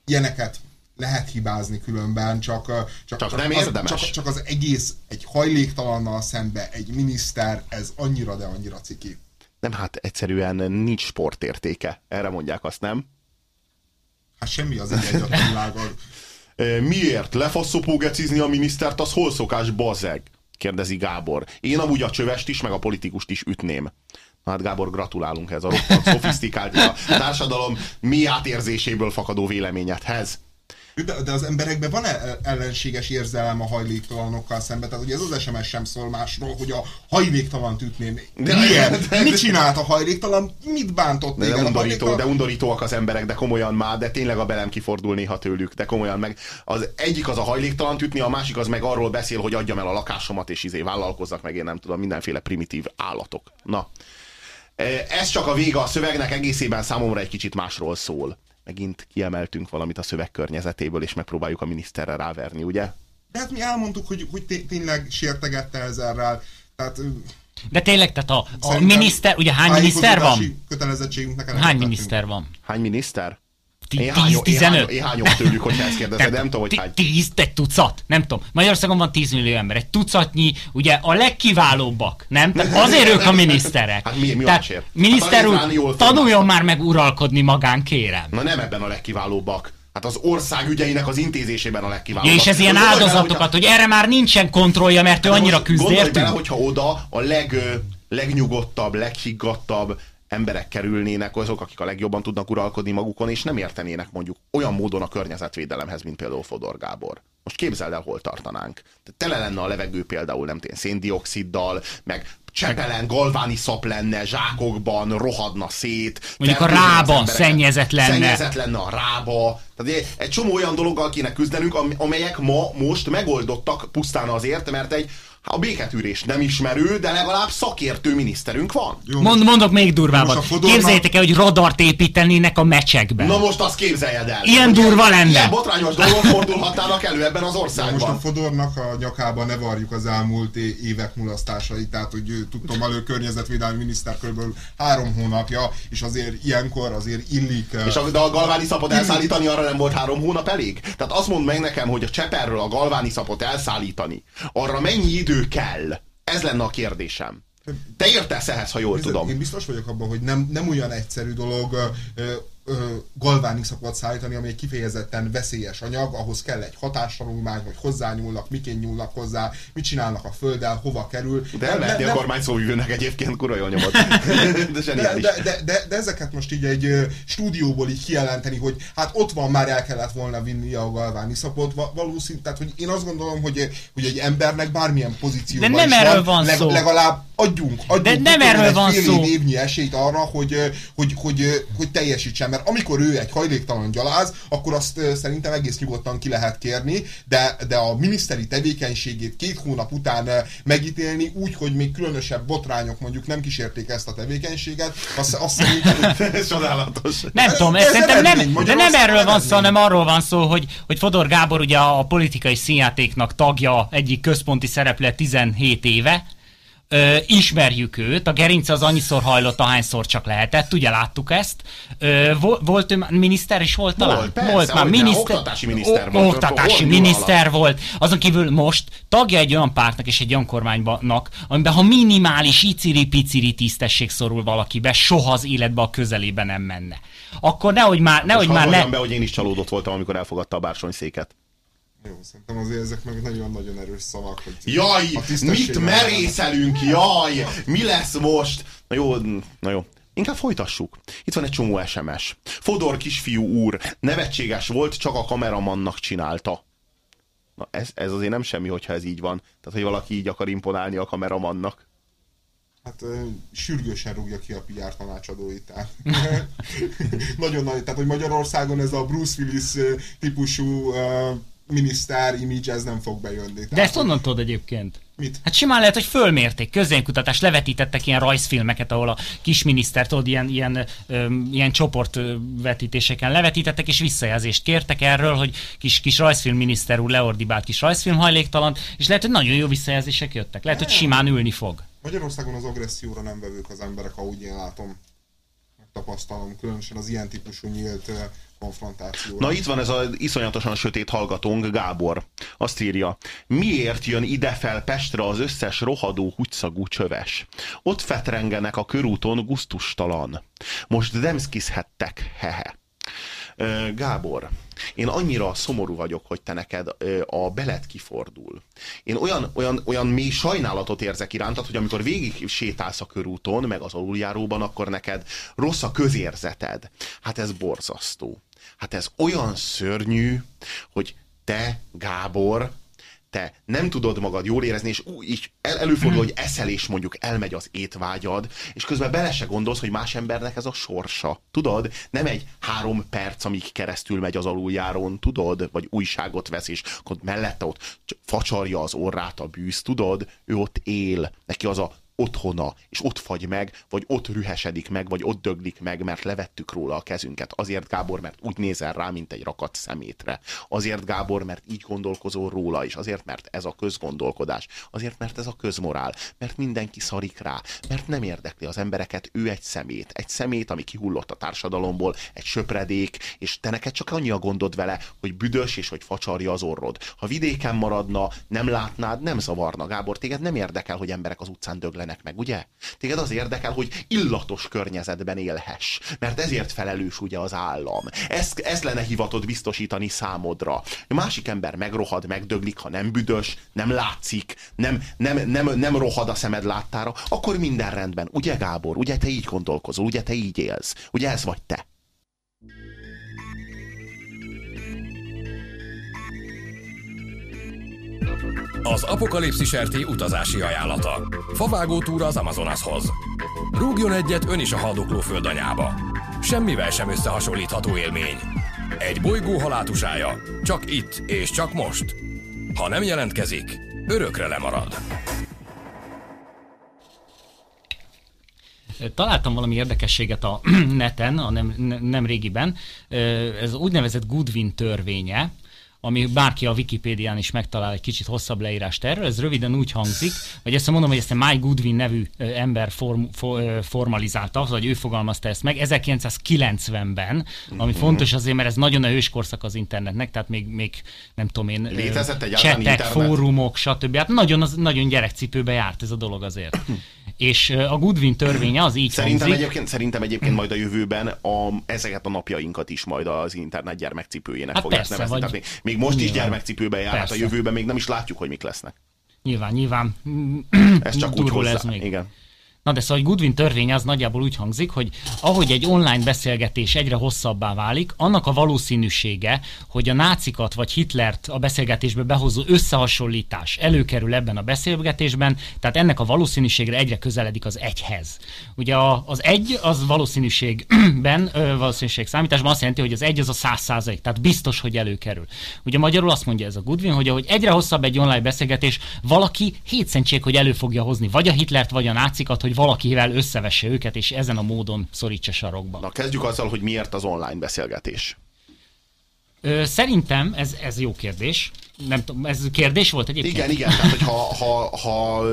ilyeneket lehet hibázni különben, csak, ö, csak, Csak nem az, érdemes. Csak, csak az egész egy hajléktalannal szembe, egy miniszter, ez annyira, de annyira ciki. Nem, hát egyszerűen nincs sportértéke. Erre mondják azt, nem? Hát semmi az egy egyetlen világon. <laughs> Miért? Lefaszopó gecizni a minisztert, az hol szokás, bazeg? Kérdezi Gábor. Én amúgy a csövest is, meg a politikust is ütném. Na hát Gábor, gratulálunk ez a roppant szofisztikált, a társadalom mi átérzéséből fakadó véleményedhez. De, de az emberekben van -e ellenséges érzelem a hajléktalanokkal szemben? Tehát, hogy ez az SMS sem szól másról, hogy a hajléktalant ütném. De- Miért? de- Mit csinált a hajléktalan? Mit bántott De, de, undorító, hajléktalan? de undorítóak az emberek, de komolyan már, de tényleg a belem kifordul néha tőlük, de komolyan meg. Az egyik az a hajléktalan ütni, a másik az meg arról beszél, hogy adjam el a lakásomat, és izé vállalkozzak meg, én nem tudom, mindenféle primitív állatok. Na. E, Ez csak a vége a szövegnek, egészében számomra egy kicsit másról szól. Megint kiemeltünk valamit a szöveg környezetéből, és megpróbáljuk a miniszterre ráverni, ugye? De hát mi elmondtuk, hogy, hogy té- tényleg sértegette ezerrel. Tehát De tényleg, tehát a, a miniszter, ugye hány miniszter van? kötelezettségünknek Hány miniszter van? Hány miniszter? Ti- Én hányom, én 10-15? hányom, én hányom tőlük, hogyha ezt kérdezed, de nem tudom, hogy hány. Tíz, egy tucat, nem tudom. Magyarországon van 10 millió ember, egy tucatnyi, ugye a legkiválóbbak, nem? Tehát <laughs> azért ők a miniszterek. Hát mi- mi Tehát? Miniszter Hát a úr, tanuljon már meg uralkodni magán, kérem. Na nem ebben a legkiválóbbak. Hát az ország ügyeinek az intézésében a Ja, legkiválóbbak. és ez ilyen bele, áldozatokat, hogy erre már nincsen kontrollja, mert ő De annyira küzd, értünk? hogyha oda a leg, legnyugodtabb, leghiggadtabb emberek kerülnének, azok, akik a legjobban tudnak uralkodni magukon, és nem értenének mondjuk olyan módon a környezetvédelemhez, mint például Fodor Gábor. Most képzeld el, hol tartanánk. Tele lenne a levegő például, nem tudom, széndioksziddal, meg csepelen, galváni szap lenne, zsákokban rohadna szét. Mondjuk a embereket. szennyezett lenne. Szennyezett lenne a rába. Tehát egy, egy csomó olyan dologgal kéne küzdenünk, am- amelyek ma most megoldottak pusztán azért, mert egy a béketűrés nem ismerő, de legalább szakértő miniszterünk van. Jó, Mond, mondok még durvábban. Most a Fodornak- Képzeljétek el, hogy radart építenének a mecsekben. Na most azt képzeljed el. Ilyen durva lenne. Ilyen botrányos dolgok fordulhatnának elő ebben az De most a országban. Fodornak a nyakába ne varjuk az elmúlt évek mulasztásait, tehát hogy tudtom elő környezetvédelmi miniszter körülbelül három hónapja, és azért ilyenkor azért illik... És a, de a galváni szapot elszállítani arra nem volt három hónap elég? Tehát azt mondd meg nekem, hogy a Cseperről a galváni szapot elszállítani, arra mennyi idő kell? Ez lenne a kérdésem. Te értesz ehhez, ha jól Nézd, tudom. Én biztos vagyok abban, hogy nem, nem olyan egyszerű dolog ö, ö, ö, galváni szakot szállítani, ami egy kifejezetten veszélyes anyag, ahhoz kell egy hatástanulmány, hogy hozzányúlnak, miként nyúlnak hozzá, mit csinálnak a földdel, hova kerül. De elvehetni a kormány szóvivőnek egyébként kurva jól nyomott. De <laughs> de, zseniális. de, de, de, de, ezeket most így egy stúdióból így kijelenteni, hogy hát ott van, már el kellett volna vinni a galváni szapot, va- valószínű, tehát hogy én azt gondolom, hogy, hogy egy embernek bármilyen pozícióban De nem is erről van leg, szó. legalább adjunk, adjunk De nem erről egy van fél szó. év évnyi esélyt arra, hogy, hogy, hogy, ö, hogy teljesítsen, mert amikor ő egy hajléktalan gyaláz, akkor azt szerintem egész nyugodtan ki lehet kérni, de, de a miniszteri tevékenységét két hónap után megítélni úgy, hogy még különösebb botrányok mondjuk nem kísérték ezt a tevékenységet, azt, azt szerintem <laughs> Ez csodálatos. Nem tudom, ez ez szerintem nem, de nem erről van szó, hanem arról van szó, hogy, hogy Fodor Gábor ugye a politikai színjátéknak tagja, egyik központi szereplő 17 éve, Ö, ismerjük őt, a gerince az annyiszor hajlott, ahányszor csak lehetett, ugye láttuk ezt. Ö, vo- volt ő miniszter is volt talán? Volt, persze, volt már miniszter, oktatási miniszter o- volt, Oktatási miniszter volt. Azon kívül most tagja egy olyan pártnak és egy olyan kormánynak, amiben ha minimális iciri-piciri tisztesség szorul valakibe, soha az életbe a közelébe nem menne. Akkor nehogy már, nehogy Most már ne... be, hogy én is csalódott voltam, amikor elfogadta a bársony széket. Jó, szerintem azért ezek meg nagyon-nagyon erős szavak. Hogy Jaj, mit merészelünk, jaj, mi lesz most? Na jó, na jó. Inkább folytassuk. Itt van egy csomó SMS. Fodor kisfiú úr, nevetséges volt, csak a kameramannak csinálta. Na ez, ez azért nem semmi, hogyha ez így van. Tehát, hogy valaki így akar imponálni a kameramannak. Hát uh, sürgősen rúgja ki a PR tanácsadóit. <laughs> Nagyon nagy, tehát hogy Magyarországon ez a Bruce Willis típusú uh, minisztár image, ez nem fog bejönni. Tehát, De ezt honnan tudod egyébként? Mit? Hát simán lehet, hogy fölmérték, közénkutatást, levetítettek ilyen rajzfilmeket, ahol a kisminisztert tudod, ilyen, ilyen, öm, ilyen csoportvetítéseken levetítettek, és visszajelzést kértek erről, hogy kis, kis rajzfilmminiszter úr leordibált kis rajzfilm hajléktalan, és lehet, hogy nagyon jó visszajelzések jöttek. Lehet, hogy simán ülni fog. Magyarországon az agresszióra nem vevők az emberek, ahogy én látom, tapasztalom, különösen az ilyen típusú nyílt konfrontációra. Na itt van ez az iszonyatosan sötét hallgatónk, Gábor. Azt írja, miért jön ide fel Pestre az összes rohadó húgyszagú csöves? Ott fetrengenek a körúton guztustalan. Most demszkizhettek, hehe. Gábor, én annyira szomorú vagyok, hogy te neked a belet kifordul. Én olyan, olyan, olyan mély sajnálatot érzek irántad, hogy amikor végig sétálsz a körúton, meg az aluljáróban, akkor neked rossz a közérzeted. Hát ez borzasztó. Hát ez olyan szörnyű, hogy te, Gábor, te nem tudod magad jól érezni, és úgy, így el, előfordul, hogy eszel, és mondjuk elmegy az étvágyad, és közben bele se gondolsz, hogy más embernek ez a sorsa. Tudod? Nem egy három perc, amíg keresztül megy az aluljárón, tudod? Vagy újságot vesz, és akkor mellette ott facsarja az orrát a bűz, tudod? Ő ott él. Neki az a otthona, és ott fagy meg, vagy ott rühesedik meg, vagy ott döglik meg, mert levettük róla a kezünket. Azért, Gábor, mert úgy nézel rá, mint egy rakat szemétre. Azért, Gábor, mert így gondolkozol róla is. Azért, mert ez a közgondolkodás. Azért, mert ez a közmorál. Mert mindenki szarik rá. Mert nem érdekli az embereket. Ő egy szemét. Egy szemét, ami kihullott a társadalomból, egy söpredék, és te neked csak annyi a gondod vele, hogy büdös és hogy facsarja az orrod. Ha vidéken maradna, nem látnád, nem zavarna, Gábor. Téged nem érdekel, hogy emberek az utcán döglenek jelenek meg, ugye? Téged az érdekel, hogy illatos környezetben élhess, mert ezért felelős ugye az állam. Ezt, ezt lenne hivatod biztosítani számodra. A másik ember megrohad, megdöglik, ha nem büdös, nem látszik, nem, nem, nem, nem rohad a szemed láttára, akkor minden rendben. Ugye Gábor? Ugye te így gondolkozol? Ugye te így élsz? Ugye ez vagy te? Az Apokalipszis RT utazási ajánlata. Favágó túra az Amazonashoz. Rúgjon egyet ön is a haldokló földanyába. Semmivel sem összehasonlítható élmény. Egy bolygó halátusája. Csak itt és csak most. Ha nem jelentkezik, örökre lemarad. Találtam valami érdekességet a <clears throat> neten, a nem, nem régiben. Ez úgynevezett Goodwin törvénye, ami bárki a Wikipédián is megtalál egy kicsit hosszabb leírást erről. Ez röviden úgy hangzik, hogy ezt mondom, hogy ezt a My Goodwin nevű ember form, for, formalizálta, vagy ő fogalmazta ezt meg 1990-ben, ami uh-huh. fontos azért, mert ez nagyon a hőskorszak az internetnek, tehát még, még nem tudom én, Létezett egy csetek, fórumok, stb. Hát nagyon, az, nagyon gyerekcipőbe járt ez a dolog azért. És a Goodwin törvénye az így szerintem hangzik. Egyébként, szerintem egyébként majd a jövőben a, ezeket a napjainkat is majd az internet gyermekcipőjének Hát fogják persze, nevezni. vagy- Tehát még, most is Nyilván. gyermekcipőben jár, hát a jövőben még nem is látjuk, hogy mik lesznek. Nyilván, nyilván. Ez csak úgy hozzá. ez még. Igen. Na de szóval egy Goodwin törvény az nagyjából úgy hangzik, hogy ahogy egy online beszélgetés egyre hosszabbá válik, annak a valószínűsége, hogy a nácikat vagy Hitlert a beszélgetésbe behozó összehasonlítás előkerül ebben a beszélgetésben, tehát ennek a valószínűségre egyre közeledik az egyhez. Ugye az egy az valószínűségben, ö, valószínűség számításban azt jelenti, hogy az egy az a száz százalék, tehát biztos, hogy előkerül. Ugye magyarul azt mondja ez a Goodwin, hogy ahogy egyre hosszabb egy online beszélgetés, valaki hétszentség, hogy elő fogja hozni vagy a Hitlert, vagy a nácikat, hogy valakivel összevesse őket, és ezen a módon szorítsa sarokba. Na kezdjük azzal, hogy miért az online beszélgetés. Ö, szerintem ez, ez jó kérdés. Nem tudom, ez kérdés volt egyébként? Igen, igen, tehát hogy ha, ha, ha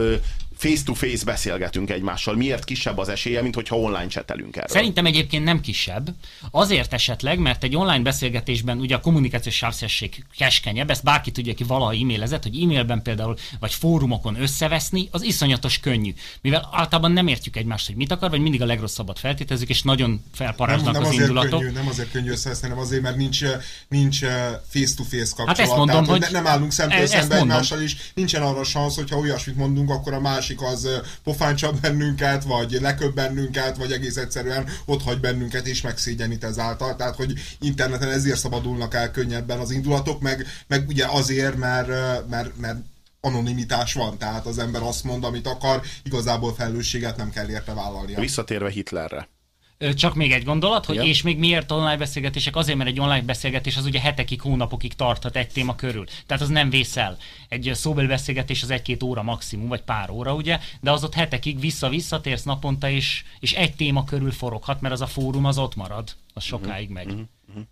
face-to-face beszélgetünk egymással, miért kisebb az esélye, mint hogyha online csetelünk erről? Szerintem egyébként nem kisebb. Azért esetleg, mert egy online beszélgetésben ugye a kommunikációs sávszesség keskenyebb, ezt bárki tudja, aki valaha e-mailezett, hogy e-mailben például vagy fórumokon összeveszni, az iszonyatos könnyű. Mivel általában nem értjük egymást, hogy mit akar, vagy mindig a legrosszabbat feltételezzük, és nagyon Nem, felparázsnak nem, az azért indulatok. könnyű, nem azért könnyű összeveszni, hanem azért, mert nincs, nincs eh, face-to-face kapcsolat. Hát ezt mondom, Tehát, hogy- ne, nem állunk szemtől e- szembe egymással is, nincsen arra szansz, hogyha olyasmit mondunk, akkor a másik másik az pofán csap bennünket, vagy leköp bennünket, vagy egész egyszerűen ott hagy bennünket és megszégyenít ezáltal. Tehát, hogy interneten ezért szabadulnak el könnyebben az indulatok, meg, meg ugye azért, mert, mert, mert anonimitás van, tehát az ember azt mond, amit akar, igazából felelősséget nem kell érte vállalnia. Visszatérve Hitlerre. Csak még egy gondolat, hogy Igen. és még miért online beszélgetések? Azért, mert egy online beszélgetés az ugye hetekig, hónapokig tarthat egy téma körül. Tehát az nem vészel. Egy szóbeli beszélgetés az egy-két óra maximum, vagy pár óra, ugye? De az ott hetekig vissza-visszatérsz naponta, és, és egy téma körül foroghat, mert az a fórum az ott marad. Az sokáig megy. Uh-huh. Uh-huh.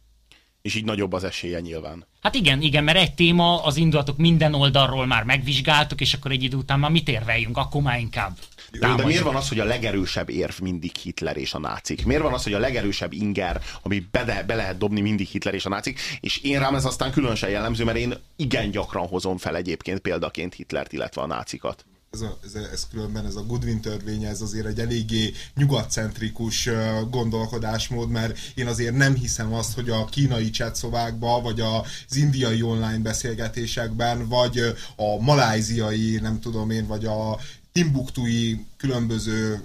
És így nagyobb az esélye nyilván. Hát igen, igen, mert egy téma, az indulatok minden oldalról már megvizsgáltuk, és akkor egy idő után már mit érveljünk, akkor már inkább. Jó, de miért van az, hogy a legerősebb érv mindig Hitler és a nácik? Miért van az, hogy a legerősebb inger, ami be, be lehet dobni mindig Hitler és a nácik? És én rám ez aztán különösen jellemző, mert én igen gyakran hozom fel egyébként példaként Hitlert, illetve a nácikat ez, a, ez, ez különben ez a Goodwin törvény, ez azért egy eléggé nyugatcentrikus gondolkodásmód, mert én azért nem hiszem azt, hogy a kínai csetszovákban, vagy az indiai online beszélgetésekben, vagy a maláziai, nem tudom én, vagy a timbuktui különböző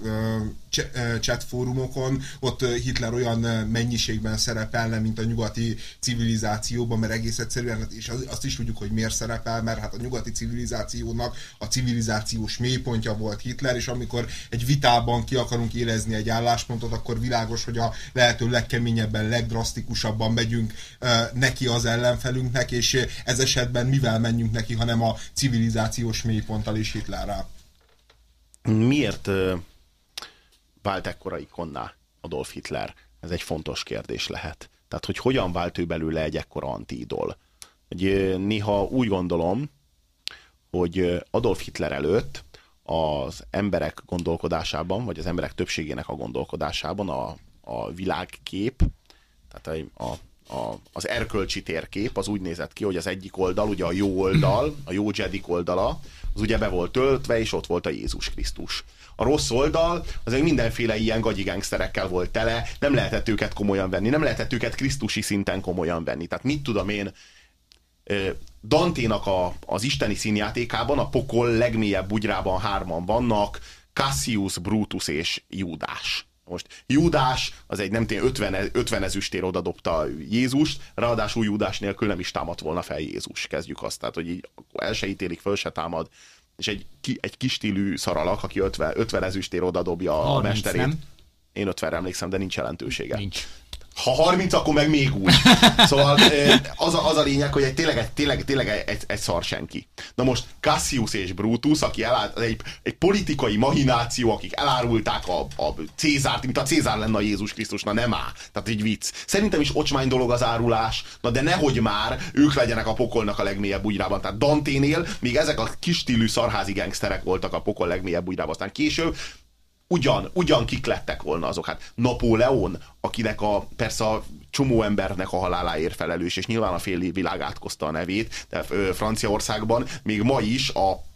chat fórumokon, ott Hitler olyan mennyiségben szerepelne, mint a nyugati civilizációban, mert egész egyszerűen, és azt is tudjuk, hogy miért szerepel, mert hát a nyugati civilizációnak a civilizációs mélypontja volt Hitler, és amikor egy vitában ki akarunk érezni egy álláspontot, akkor világos, hogy a lehető legkeményebben, legdrasztikusabban megyünk neki az ellenfelünknek, és ez esetben mivel menjünk neki, hanem a civilizációs mélyponttal is Hitlerrel. Miért vált ekkora ikonná Adolf Hitler? Ez egy fontos kérdés lehet. Tehát, hogy hogyan vált ő belőle egy ekkora antiidol? Egy, néha úgy gondolom, hogy Adolf Hitler előtt az emberek gondolkodásában, vagy az emberek többségének a gondolkodásában a, a világkép, tehát a, a, a, az erkölcsi térkép az úgy nézett ki, hogy az egyik oldal, ugye a jó oldal, a jó Jedik oldala, az ugye be volt töltve, és ott volt a Jézus Krisztus. A rossz oldal az egy mindenféle ilyen gagyi gangsterekkel volt tele, nem lehetett őket komolyan venni, nem lehetett őket krisztusi szinten komolyan venni. Tehát mit tudom én, Danténak a, az isteni színjátékában a pokol legmélyebb bugyrában hárman vannak, Cassius, Brutus és Júdás. Most Júdás, az egy nem tény 50, 50 ezüstér oda dobta Jézust, ráadásul Júdás nélkül nem is támadt volna fel Jézus. Kezdjük azt, tehát, hogy így el se ítélik, föl se támad. És egy, ki, egy kis stílű szaralak, aki 50, 50 ezüstér oda dobja a mesterét. Nem? Én 50 emlékszem, de nincs jelentősége. Nincs. Ha 30, akkor meg még úgy. Szóval az a, az a lényeg, hogy egy, tényleg, tényleg, tényleg egy, egy szar senki. Na most Cassius és Brutus, aki elált, egy, egy politikai mahináció, akik elárulták a, a Cézárt, mint a Cézár lenne a Jézus Krisztus, na nem áll. Tehát egy vicc. Szerintem is ocsmány dolog az árulás, na de nehogy már ők legyenek a pokolnak a legmélyebb bugyrában. Tehát Danténél még ezek a kis stílű szarházi gangsterek voltak a pokol legmélyebb bugyrában. Aztán később ugyan, ugyan kik lettek volna azok. Hát Napóleon, akinek a, persze a csomó embernek a haláláért felelős, és nyilván a fél világ átkozta a nevét, de Franciaországban még ma is a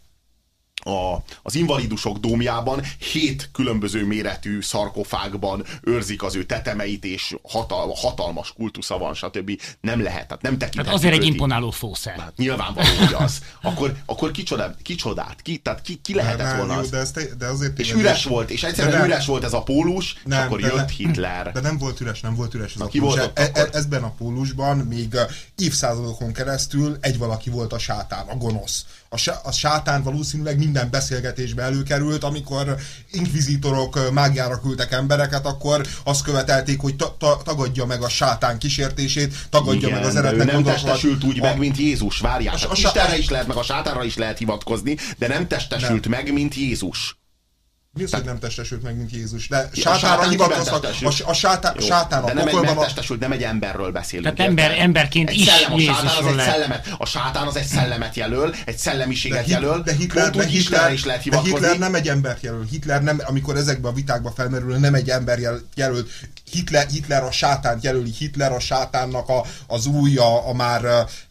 a, az invalidusok dómjában hét különböző méretű szarkofágban őrzik az ő tetemeit, és hatal, hatalmas kultusza van, stb. Nem lehet, tehát nem tekinthető. Hát azért egy imponáló fószer. Hát nyilvánvaló, hogy az. Akkor, akkor kicsoda, kicsodát, ki, tehát ki, ki lehetett nem, volna az? de, ezt, de azért és üres volt, és egyszerűen nem, üres volt ez a pólus, nem, és akkor jött ne, Hitler. De nem volt üres, nem volt üres ez Na, a ki pólus. Volt e, e, ezben a pólusban még évszázadokon keresztül egy valaki volt a sátán, a gonosz a, a sátán valószínűleg minden beszélgetésbe előkerült, amikor inkvizitorok mágiára küldtek embereket, akkor azt követelték, hogy ta, ta, tagadja meg a sátán kísértését, tagadja Igen, meg az eretnek nem testesült úgy a, meg, mint Jézus, várjál. A, a, Istenre is lehet, meg a sátánra is lehet hivatkozni, de nem testesült nem. meg, mint Jézus. Mi az, hogy nem testesült meg, mint Jézus? De sátára hivatkoztak, a, a sátá, sátán a de nem egy megtestesült, nem egy emberről beszélünk. Tehát ember, emberként egy is szellem, a sátán az egy szellemet, a sátán az egy szellemet jelöl, egy szellemiséget de jelöl, de Hitler, de Hitler, is lehet hivatkozni. De Hitler nem egy embert jelöl. Hitler nem, amikor ezekben a vitákba felmerül, nem egy ember jelölt. Hitler, Hitler a sátánt jelöli, Hitler a sátánnak a, az új, a, a már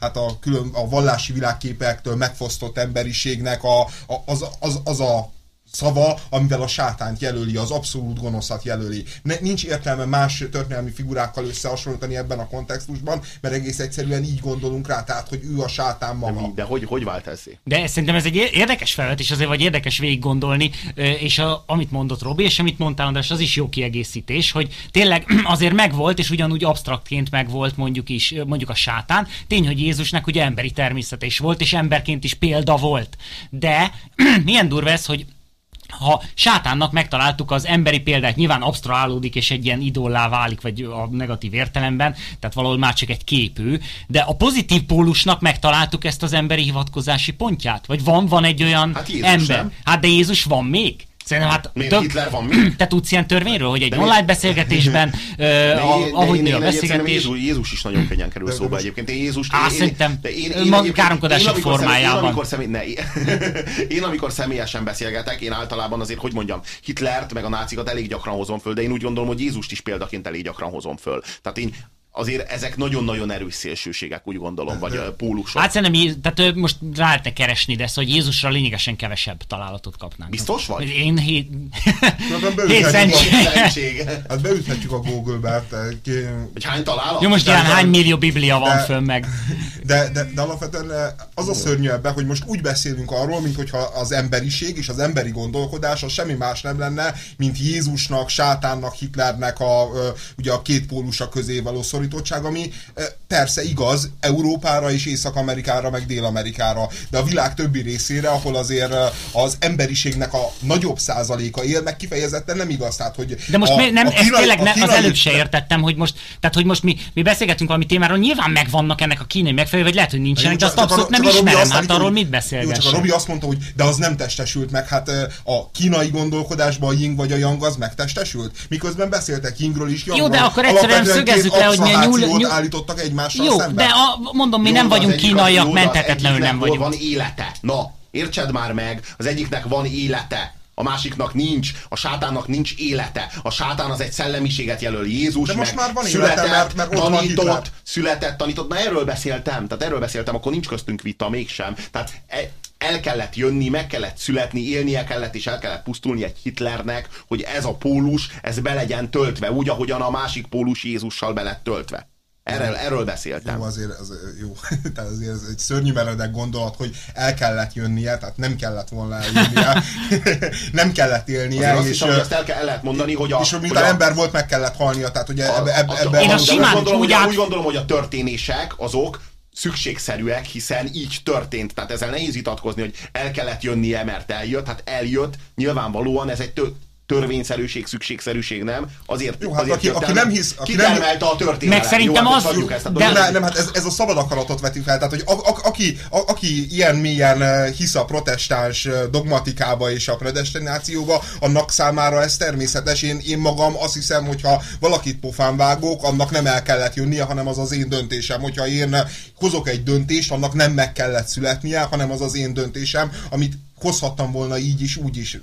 hát a, külön, a vallási világképektől megfosztott emberiségnek a, a, az, az, az a szava, amivel a sátánt jelöli, az abszolút gonoszat jelöli. Ne, nincs értelme más történelmi figurákkal összehasonlítani ebben a kontextusban, mert egész egyszerűen így gondolunk rá, tehát, hogy ő a sátán De, maga. mi, de hogy, hogy vált ezzé? De szerintem ez egy érdekes felvetés, azért vagy érdekes végig gondolni, és a, amit mondott Robi, és amit mondtál András, az is jó kiegészítés, hogy tényleg <clears throat> azért megvolt, és ugyanúgy absztraktként megvolt mondjuk is, mondjuk a sátán. Tény, hogy Jézusnak ugye emberi természete is volt, és emberként is példa volt. De <clears throat> milyen durva ez, hogy ha sátánnak megtaláltuk az emberi példát, nyilván absztrahálódik és egy ilyen idollá válik, vagy a negatív értelemben, tehát valahol már csak egy képű, de a pozitív pólusnak megtaláltuk ezt az emberi hivatkozási pontját? Vagy van, van egy olyan Hát Jézus, ember? nem? Hát de Jézus van még? Szerintem hát Miért Hitler van még? Te tudsz ilyen törvényről, hogy egy De online mi- beszélgetésben, ö, De a, ahogy nő a beszélgetés, Jézus, Jézus is nagyon könnyen kerül De- szóba most- egyébként. Én Jézus... Á, én, szerintem káromkodások formájában. Én, amikor személy, ne, <laughs> én amikor személyesen beszélgetek, én általában azért, hogy mondjam, Hitlert meg a nácikat elég gyakran hozom föl, de én úgy gondolom, hogy Jézust is példaként elég gyakran hozom föl. Tehát én azért ezek nagyon-nagyon erős szélsőségek, úgy gondolom, vagy pólusok. Hát szerintem, tehát most rá lehetne keresni, de szóval hogy Jézusra lényegesen kevesebb találatot kapnánk. Biztos vagy? Én hét, hét szentség. hát beüthetjük a Google-be, te- ki- Hogy hány találat? Jó, most ilyen hány millió biblia van de- fönn meg? De, de, de alapvetően eh, az a szörnyű ebben, hogy most úgy beszélünk arról, mintha az emberiség és az emberi gondolkodás az semmi más nem lenne, mint Jézusnak, sátánnak, Hitlernek a, ugye a két pólusa közé való szorítottság, ami ö, persze igaz Európára és Észak-Amerikára, meg Dél-Amerikára, de a világ többi részére, ahol azért ö, az emberiségnek a nagyobb százaléka él, meg kifejezetten nem igaz. Tehát, hogy De most a, mi, nem, a ezt tényleg ne, az előbb se értettem, hogy most, tehát hogy most mi, mi beszélgetünk valami témáról, nyilván megvannak ennek a kínai megfelelő, vagy lehet, hogy nincsenek, de azt abszolút nem ismerem, hát arról mit Jó, csak a? Robi azt mondta, hogy de az nem testesült meg, hát ö, a kínai gondolkodásban a yin vagy a yang az megtestesült, miközben beszéltek yingről is yangról. Jó, de akkor egyszerűen szögezzük le, hogy milyen nyúl- nyúl- állítottak egymással Jó, szemben. de a, mondom, mi Jó, nem vagyunk kínaiak, menthetetlenül nem vagyunk. van élete. Na, értsed már meg, az egyiknek van élete. A másiknak nincs, a sátánnak nincs élete. A sátán az egy szellemiséget jelöl. Jézus De most meg már van élete, született, mert- mert ott van tanított, született, tanított. Na erről beszéltem, tehát erről beszéltem, akkor nincs köztünk vita mégsem. Tehát e- el kellett jönni, meg kellett születni, élnie kellett, és el kellett pusztulni egy Hitlernek, hogy ez a pólus, ez be legyen töltve, úgy, ahogyan a másik pólus Jézussal be lett töltve. Erről, erről beszéltem. Jó, azért ez jó. <laughs> Tehát azért ez egy szörnyű meredek gondolat, hogy el kellett jönnie, tehát nem kellett volna eljönnie. <laughs> nem kellett élnie, Azért azt és, hiszem, hogy azt el, kell, el lehet mondani, hogy a... és hogy hogy miután a- ember volt, meg kellett halnia, tehát ugye a- ebbe, ebbe, a- ebbe Én a simán gondolom, úgy át- úgy gondolom, hogy a történések azok szükségszerűek, hiszen így történt. Tehát ezzel nehéz vitatkozni, hogy el kellett jönnie, mert eljött. Hát eljött, nyilvánvalóan ez egy tö- törvényszerűség, szükségszerűség, nem? Azért, Jó, hát azért aki- aki nem hisz- aki nem- a történelem. Meg szerintem Jó, hát az- ezt adjuk ezt, de- De, nem, hát ez, ez a szabad akaratot veti fel, tehát hogy a, a, aki, a, aki ilyen mélyen eh, hisz a protestáns dogmatikába és a predestinációba, annak számára ez természetes. Én, én magam azt hiszem, hogyha valakit pofán vágok, annak nem el kellett jönnie, hanem az az én döntésem. Hogyha én hozok egy döntést, annak nem meg kellett születnie, hanem az az én döntésem, amit hozhattam volna így is, úgy is.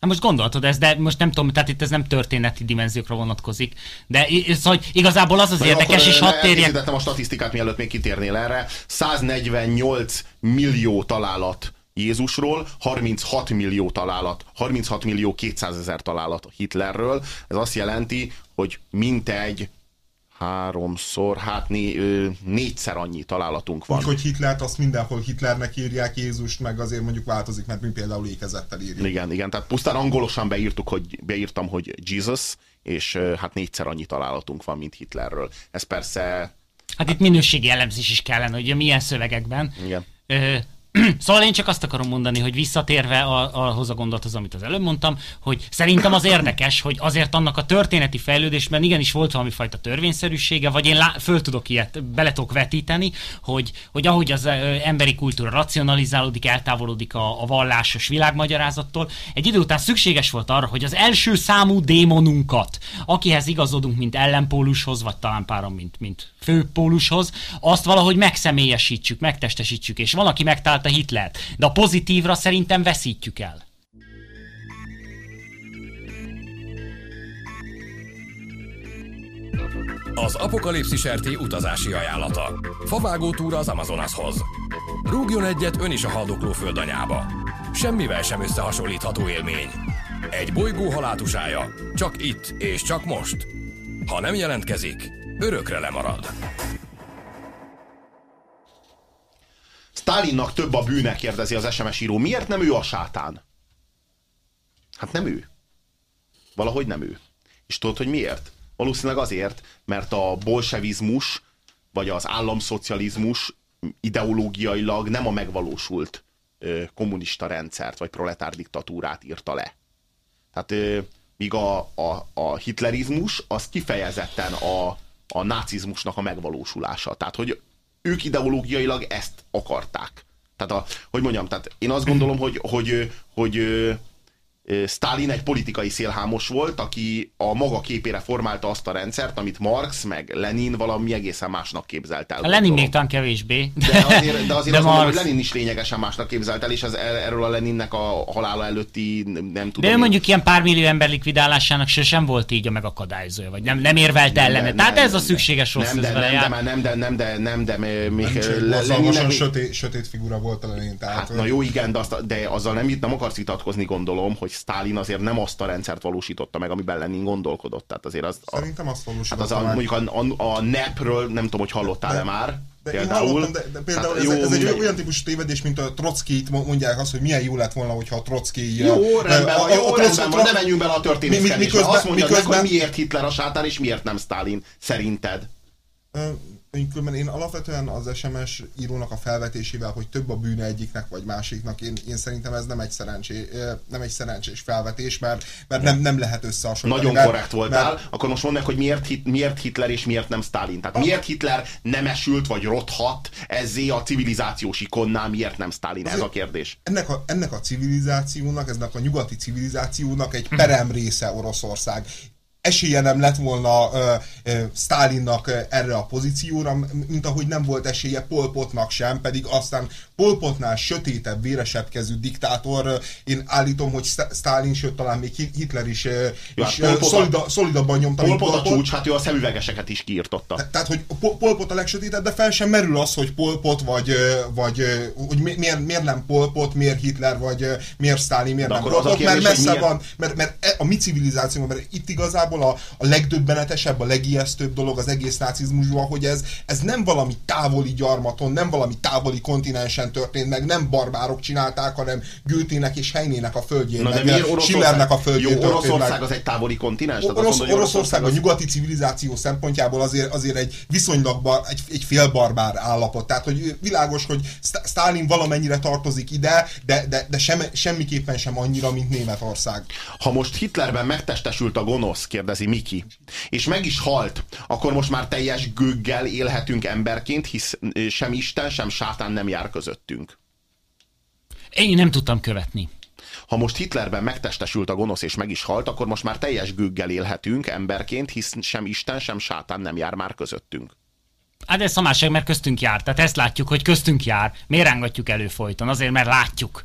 Hát most gondoltad ezt, de most nem tudom, tehát itt ez nem történeti dimenziókra vonatkozik. De szóval hogy igazából az az Na jó, érdekes, és ö, hadd térjek... a statisztikát, mielőtt még kitérnél erre. 148 millió találat Jézusról, 36 millió találat, 36 millió 200 ezer találat Hitlerről. Ez azt jelenti, hogy mintegy háromszor, hát né, ö, négyszer annyi találatunk van. Úgyhogy Hitlert azt mindenhol Hitlernek írják, Jézust meg azért mondjuk változik, mert mi például ékezettel írjuk. Igen, igen, tehát pusztán angolosan beírtuk, hogy, beírtam, hogy Jesus, és ö, hát négyszer annyi találatunk van, mint Hitlerről. Ez persze, Hát itt minőségi elemzés is kellene, hogy milyen szövegekben. igen. Ö, <clears throat> Szóval én csak azt akarom mondani, hogy visszatérve a- ahhoz a gondolathoz, amit az előbb mondtam, hogy szerintem az érdekes, hogy azért annak a történeti fejlődésben igenis volt valami fajta törvényszerűsége, vagy én lá- föl tudok ilyet, bele vetíteni, hogy, hogy ahogy az emberi kultúra racionalizálódik, eltávolodik a, a vallásos világmagyarázattól, egy idő után szükséges volt arra, hogy az első számú démonunkat, akihez igazodunk, mint ellenpólushoz, vagy talán páran, mint, mint főpólushoz, azt valahogy megszemélyesítsük, megtestesítsük, és van, aki megtalálta Hitlert, de a pozitívra szerintem veszítjük el. Az Apokalipszis RT utazási ajánlata. Favágó túra az Amazonashoz. Rúgjon egyet ön is a haldokló földanyába. Semmivel sem összehasonlítható élmény. Egy bolygó halátusája. Csak itt és csak most. Ha nem jelentkezik, örökre lemarad. Stalinnak több a bűne, kérdezi az SMS író. Miért nem ő a sátán? Hát nem ő. Valahogy nem ő. És tudod, hogy miért? Valószínűleg azért, mert a bolsevizmus, vagy az államszocializmus ideológiailag nem a megvalósult ö, kommunista rendszert, vagy proletár diktatúrát írta le. Tehát ö, míg a, a, a hitlerizmus az kifejezetten a, a nácizmusnak a megvalósulása. Tehát, hogy ők ideológiailag ezt akarták. Tehát, a, hogy mondjam, tehát én azt gondolom, hogy, hogy, hogy, hogy Stalin egy politikai szélhámos volt, aki a maga képére formálta azt a rendszert, amit Marx meg Lenin valami egészen másnak képzelt el. A Lenin még talán kevésbé. De azért, de azért <laughs> de azt Marx... mondom, hogy Lenin is lényegesen másnak képzelt el, és ez, erről a Leninnek a halála előtti nem tudom. De ő én- mondjuk ilyen pár millió ember likvidálásának sosem volt így a megakadályozója, vagy nem, nem ellene. Nem, Tehát nem, ez a szükséges rossz nem, de, ez vele nem, de, jár. már nem, de, nem, de, nem, de, még Nem csak egy Le- borzalmasan Leninnek- sötét, sötét figura volt a Lenin. Tehát, Hát na jó, igen, de, azt, de azzal nem, nem akarsz vitatkozni, gondolom, hogy Stalin azért nem azt a rendszert valósította meg, amiben Lenin gondolkodott. Tehát azért az, a, Szerintem azt hát valósította az a, meg. mondjuk a, a, a NEP-ről nem tudom, hogy hallottál-e már. De én hallottam, de, de például Hát ez, ez egy olyan típusú tévedés, mint a Trockit mondják azt, hogy milyen jó lett volna, hogyha a Trocki... Jó, rendben van, jó, rendben van, ne menjünk bele a történészkedésbe. Mi- mi- miközben- Azt mondjad meg, miközben- hogy miért Hitler a sátán, és miért nem Stalin, szerinted. Különben én alapvetően az SMS írónak a felvetésével, hogy több a bűne egyiknek vagy másiknak, én, én szerintem ez nem egy, szerencsé, nem egy szerencsés felvetés, mert, mert nem, nem lehet összehasonlítani. Nagyon mert, korrekt voltál. Mert, Akkor most mondd meg, hogy miért, hit, miért Hitler és miért nem Stalin. Tehát miért Hitler nem esült vagy rothat ezzé a civilizációs ikonná, miért nem Stalin? Ez a kérdés. ennek a, ennek a civilizációnak, ennek a nyugati civilizációnak egy perem része Oroszország. Esélye nem lett volna ö, ö, Stalinnak ö, erre a pozícióra, mint ahogy nem volt esélye Polpotnak sem, pedig aztán Polpotnál sötétebb, véresebb kezű diktátor, ö, én állítom, hogy Stalin, sőt talán még Hi- Hitler is, ö, Ja, is Pol szolida, szolidabban nyomta, mint Pol a csúcs, hát ő a szemüvegeseket is kiirtotta. Te- Tehát, hogy Po- Pol Pot a legsötétebb, de fel sem merül az, hogy Pol Pot, vagy, vagy hogy mi- miért, miért nem Pol Pot, miért Hitler, vagy miért Stalin, miért De nem akkor Pol az a Pot, mert messze miért- van, mert, mert e- a mi civilizációban, mert itt igazából a, a legdöbbenetesebb, a legijesztőbb dolog az egész nácizmusban, hogy ez, ez nem valami távoli gyarmaton, nem valami távoli kontinensen történt meg, nem barbárok csinálták, hanem Gültének és Heinének a földjén, Na de miért Schillernek a földjén Jó, Oroszország meg. az egy távoli kontinens? Orosz, mondod, Oroszország a az- nyugati civilizáció szempontjából azért, azért egy viszonylag bar, egy, egy félbarbár állapot. Tehát, hogy világos, hogy St- Stalin valamennyire tartozik ide, de, de, de sem, semmiképpen sem annyira, mint Németország. Ha most Hitlerben megtestesült a gonosz, kérdezi Miki, és meg is halt, akkor most már teljes gőggel élhetünk emberként, hisz sem Isten, sem sátán nem jár közöttünk. Én nem tudtam követni. Ha most Hitlerben megtestesült a gonosz és meg is halt, akkor most már teljes gőggel élhetünk emberként, hisz sem Isten, sem sátán nem jár már közöttünk. Hát ez szamásság, mert köztünk jár. Tehát ezt látjuk, hogy köztünk jár. Miért rángatjuk elő folyton? Azért, mert látjuk.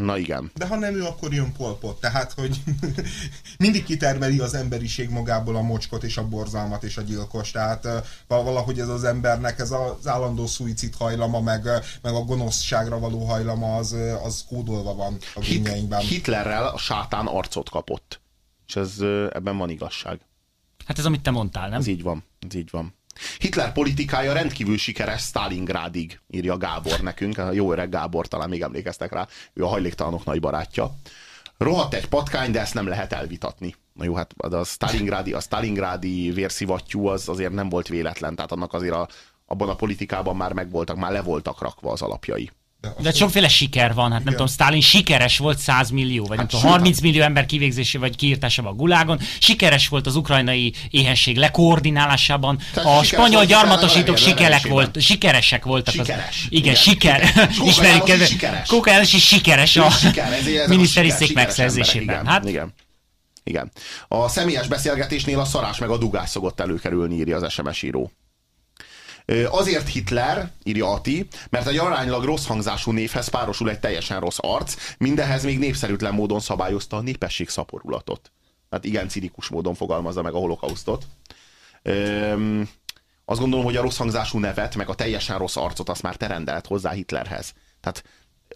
Na igen. De ha nem ő, akkor jön Pol Pot. Tehát, hogy <laughs> mindig kitermeli az emberiség magából a mocskot és a borzalmat és a gyilkos. Tehát valahogy ez az embernek ez az állandó szuicid hajlama, meg, meg a gonoszságra való hajlama az, az kódolva van a Hit-. Hitlerrel a sátán arcot kapott. És ez, ebben van igazság. Hát ez amit te mondtál, nem? Ez így van, ez így van. Hitler politikája rendkívül sikeres Stalingrádig, írja Gábor nekünk. Jó öreg Gábor, talán még emlékeztek rá, ő a hajléktalanok nagy barátja. Rohadt egy patkány, de ezt nem lehet elvitatni. Na jó, hát a Stalingrádi, a Stalingrádi vérszivattyú az azért nem volt véletlen, tehát annak azért a, abban a politikában már megvoltak, már le voltak rakva az alapjai. De sokféle siker van, hát nem tudom, Stalin sikeres volt 100 millió, vagy nem Hát tudom, sőt, 30 millió ember kivégzése vagy kiírtásában a gulágon, sikeres volt az ukrajnai éhesség lekoordinálásában, Tehát a spanyol volt gyarmatosítók sikerek volt, sikeresek voltak. Sikeres. Az, igen, Igen, siker. <laughs> Ismerjük János is kedve- sikeres. Kóka János is sikeres a miniszteri szék megszerzésében. Hát igen, igen. Igen. A személyes beszélgetésnél a szarás meg a dugás szokott előkerülni, írja az SMS író. Azért Hitler, írja Ati, mert egy aránylag rossz hangzású névhez párosul egy teljesen rossz arc, mindehez még népszerűtlen módon szabályozta a népesség szaporulatot. Tehát igen cinikus módon fogalmazza meg a holokausztot. Öm, azt gondolom, hogy a rossz hangzású nevet, meg a teljesen rossz arcot azt már te rendelt hozzá Hitlerhez. Tehát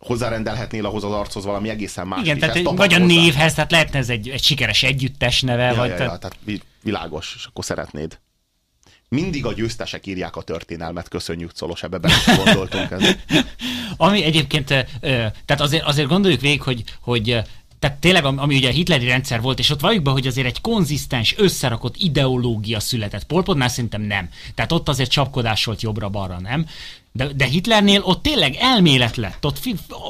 hozzárendelhetnél ahhoz az archoz valami egészen más. Igen, tehát vagy a hozzá. névhez, tehát lehetne ez egy, egy sikeres együttes neve. Ja, vagy ja, ja, tehát világos, és akkor szeretnéd. Mindig a győztesek írják a történelmet, köszönjük Szolos, ebbe gondoltunk. Ez. <laughs> Ami egyébként, tehát azért, azért gondoljuk végig, hogy, hogy tehát tényleg, ami ugye a hitleri rendszer volt, és ott valljuk be, hogy azért egy konzisztens, összerakott ideológia született. Polpodnál szerintem nem. Tehát ott azért csapkodás volt jobbra-balra, nem? De, de Hitlernél ott tényleg elmélet lett, ott,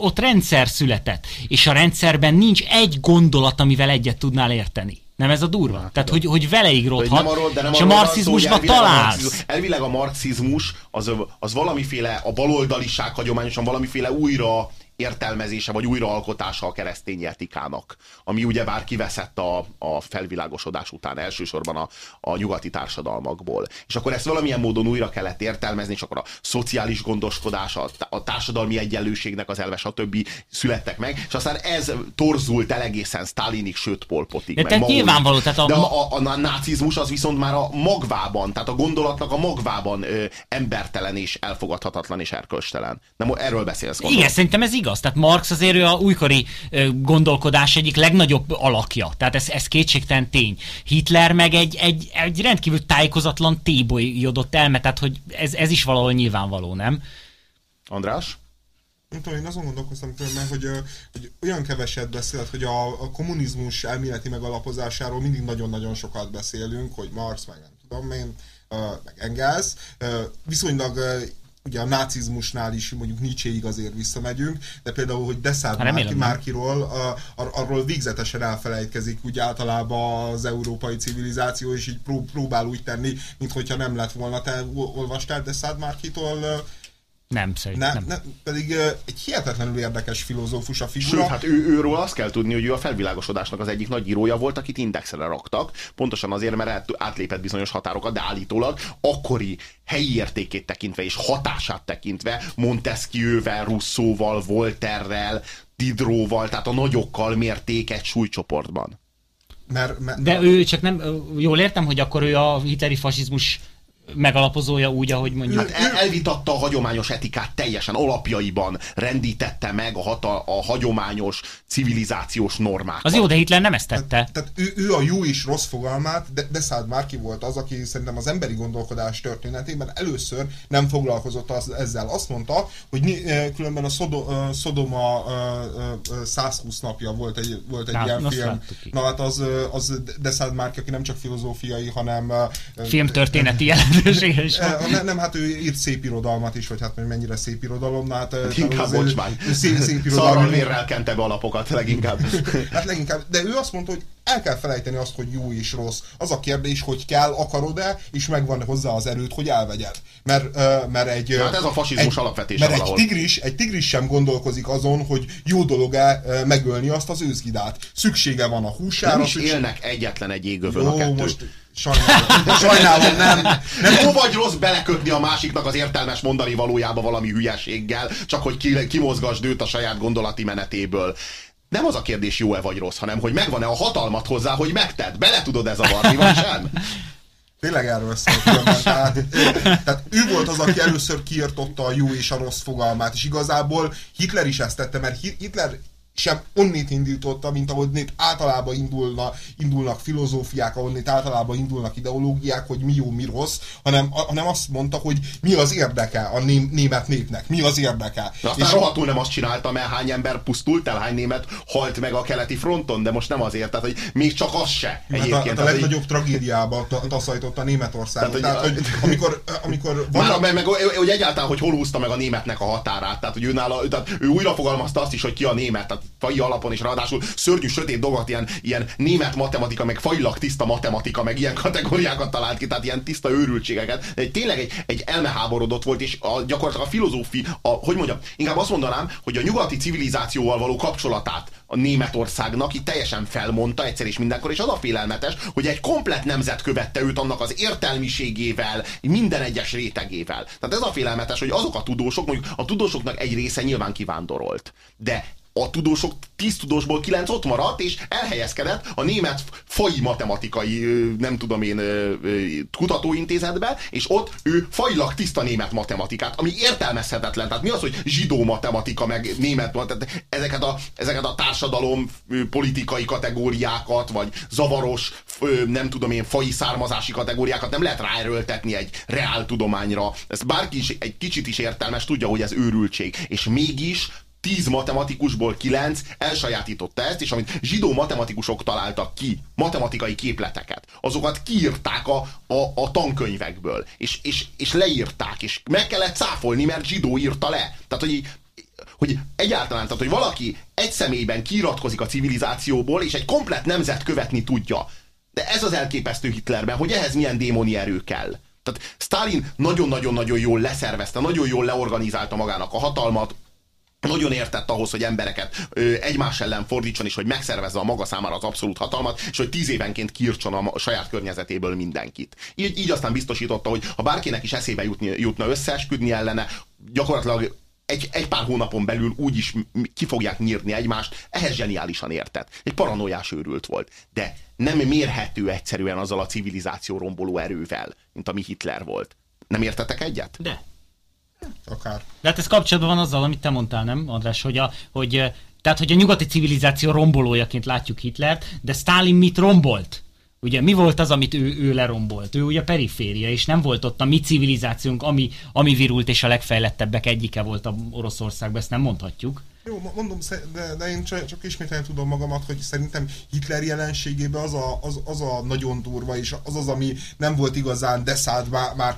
ott rendszer született, és a rendszerben nincs egy gondolat, amivel egyet tudnál érteni. Nem ez a durva? Hát, Tehát, hogy, hogy veleig rothat, arról, de nem és a marxizmusban találsz. A marxizmus, elvileg a marxizmus az, az valamiféle, a baloldaliság hagyományosan valamiféle újra értelmezése vagy újraalkotása a keresztény etikának, ami ugye bár kiveszett a, a felvilágosodás után elsősorban a, a nyugati társadalmakból. És akkor ezt valamilyen módon újra kellett értelmezni, és akkor a szociális gondoskodás, a, a társadalmi egyenlőségnek az elve, stb. születtek meg, és aztán ez torzult el egészen Stalinig, sőt Polpotig. De tehát nyilvánvaló, tehát a... De a, a, a, nácizmus az viszont már a magvában, tehát a gondolatnak a magvában ö, embertelen és elfogadhatatlan és erkölcstelen. Nem, erről beszélsz. Gondolom. Igen, szerintem ez igaz igaz. Tehát Marx azért ő a újkori gondolkodás egyik legnagyobb alakja. Tehát ez, ez kétségtelen tény. Hitler meg egy, egy, egy rendkívül tájékozatlan tébolyodott elme, tehát hogy ez, ez is valahol nyilvánvaló, nem? András? Nem tudom, én azon gondolkoztam különben, hogy, hogy olyan keveset beszélt, hogy a, a kommunizmus elméleti megalapozásáról mindig nagyon-nagyon sokat beszélünk, hogy Marx, meg nem tudom én, meg Engels. Viszonylag ugye a nácizmusnál is mondjuk Nietzséig azért visszamegyünk, de például, hogy Deszád Márki, Márkiról, a, arról végzetesen elfelejtkezik úgy általában az európai civilizáció, és így próbál úgy tenni, mintha nem lett volna. Te olvastál Deszád Márkitól nem, szerintem. Nem, nem. Pedig uh, egy hihetetlenül érdekes filozófus a figura. Sőt, hát ő, őről azt kell tudni, hogy ő a felvilágosodásnak az egyik nagy írója volt, akit indexre raktak, pontosan azért, mert átlépett bizonyos határokat, de állítólag akkori helyi értékét tekintve és hatását tekintve Montesquieu-vel, Rousseau-val, Volterrel, Diderot-val, tehát a nagyokkal mérték egy súlycsoportban. Mert, mert, de ő csak nem, jól értem, hogy akkor ő a hitleri fasizmus megalapozója úgy, ahogy mondjuk. Hát el, elvitatta a hagyományos etikát teljesen alapjaiban, rendítette meg a, hata, a hagyományos civilizációs normákat. Az jó, de Hitler nem ezt tette. Tehát, tehát ő, ő a jó és rossz fogalmát, de Deszád Márki volt az, aki szerintem az emberi gondolkodás történetében először nem foglalkozott az, ezzel. Azt mondta, hogy eh, különben a Szodo, Szodoma 120 napja volt egy, volt egy Na, ilyen film. Na hát az, az Deszád Márki, aki nem csak filozófiai, hanem filmtörténeti jelent is van. Nem, nem, hát ő írt szép irodalmat is, vagy hát mennyire szép irodalom. Na, hát, hát inkább bocsmány. Szép, szép <laughs> irodalom. Szarral vérrel kente be alapokat leginkább. <laughs> hát leginkább. De ő azt mondta, hogy el kell felejteni azt, hogy jó és rossz. Az a kérdés, hogy kell, akarod-e, és megvan hozzá az erőt, hogy elvegyed. Mert, mert egy... Hát ez a fasizmus egy, alapvetése Mert valahol. egy tigris, egy tigris sem gondolkozik azon, hogy jó dolog-e megölni azt az őzgidát. Szüksége van a húsára. Nem is szükség... élnek egyetlen egy égövön jó, a kettő. Most Sajnálom, sajnálom nem. Nem jó vagy rossz belekötni a másiknak az értelmes mondani valójába valami hülyeséggel, csak hogy kimozgasd őt a saját gondolati menetéből. Nem az a kérdés jó-e vagy rossz, hanem hogy megvan-e a hatalmat hozzá, hogy megted. Bele tudod-e zavarni, vagy sem? Tényleg erről szólt, tehát, tehát ő volt az, aki először kiirtotta a jó és a rossz fogalmát, és igazából Hitler is ezt tette, mert Hitler sem onnét indította, mint ahonnét általában indulna, indulnak filozófiák, ahonnét általában indulnak ideológiák, hogy mi jó, mi rossz, hanem, hanem azt mondta, hogy mi az érdeke a ném, német népnek, mi az érdeke. De aztán és rohadtul nem azt csinálta, mert hány ember pusztult el, hány német halt meg a keleti fronton, de most nem azért, tehát hogy még csak az se. Egyébként, a, a legnagyobb tragédiába taszajtotta Németországot. Tehát, hogy, tehát, hogy amikor, amikor vannak... meg, meg, hogy egyáltalán, hogy hol húzta meg a németnek a határát, tehát hogy ő, nála, tehát ő újra fogalmazta azt is, hogy ki a német, tehát fai alapon, és ráadásul szörnyű sötét dolgot, ilyen, ilyen német matematika, meg fajlag tiszta matematika, meg ilyen kategóriákat talált ki, tehát ilyen tiszta őrültségeket. Egy, tényleg egy, egy elmeháborodott volt, és a, gyakorlatilag a filozófi, a, hogy mondjam, inkább azt mondanám, hogy a nyugati civilizációval való kapcsolatát a Németországnak itt teljesen felmondta egyszer és mindenkor, és az a félelmetes, hogy egy komplet nemzet követte őt annak az értelmiségével, minden egyes rétegével. Tehát ez a félelmetes, hogy azok a tudósok, mondjuk a tudósoknak egy része nyilván kivándorolt, de a tudósok, tíz tudósból kilenc ott maradt, és elhelyezkedett a német fai matematikai, nem tudom én, kutatóintézetbe, és ott ő fajlag tiszta német matematikát, ami értelmezhetetlen. Tehát mi az, hogy zsidó matematika, meg német matematika, ezeket a, ezeket a társadalom politikai kategóriákat, vagy zavaros, nem tudom én, fai származási kategóriákat nem lehet ráerőltetni egy reál tudományra. Ezt bárki is egy kicsit is értelmes tudja, hogy ez őrültség. És mégis tíz matematikusból kilenc elsajátította ezt, és amit zsidó matematikusok találtak ki, matematikai képleteket, azokat kiírták a, a, a tankönyvekből, és, és, és leírták, és meg kellett cáfolni, mert zsidó írta le. Tehát, hogy hogy egyáltalán, tehát, hogy valaki egy személyben kiiratkozik a civilizációból, és egy komplet nemzet követni tudja. De ez az elképesztő Hitlerben, hogy ehhez milyen démoni erő kell. Tehát Stalin nagyon-nagyon-nagyon jól leszervezte, nagyon jól leorganizálta magának a hatalmat, nagyon értett ahhoz, hogy embereket ö, egymás ellen fordítson, és hogy megszervezze a maga számára az abszolút hatalmat, és hogy tíz évenként kiírtson a, a saját környezetéből mindenkit. Így, így aztán biztosította, hogy ha bárkinek is eszébe jutni, jutna összeesküdni ellene, gyakorlatilag egy, egy pár hónapon belül úgy is ki fogják nyírni egymást, ehhez zseniálisan értett. Egy paranoiás őrült volt. De nem mérhető egyszerűen azzal a civilizáció romboló erővel, mint ami Hitler volt. Nem értetek egyet? De. Akár. De hát ez kapcsolatban van azzal, amit te mondtál, nem, András, hogy, a, hogy tehát, hogy a nyugati civilizáció rombolójaként látjuk Hitlert, de Stalin mit rombolt? Ugye mi volt az, amit ő, ő lerombolt? Ő ugye periféria, és nem volt ott a mi civilizációnk, ami, ami virult, és a legfejlettebbek egyike volt a Oroszországban, ezt nem mondhatjuk. Jó, mondom, de, én csak, ismételni tudom magamat, hogy szerintem Hitler jelenségében az a, az, az a nagyon durva, és az az, ami nem volt igazán deszád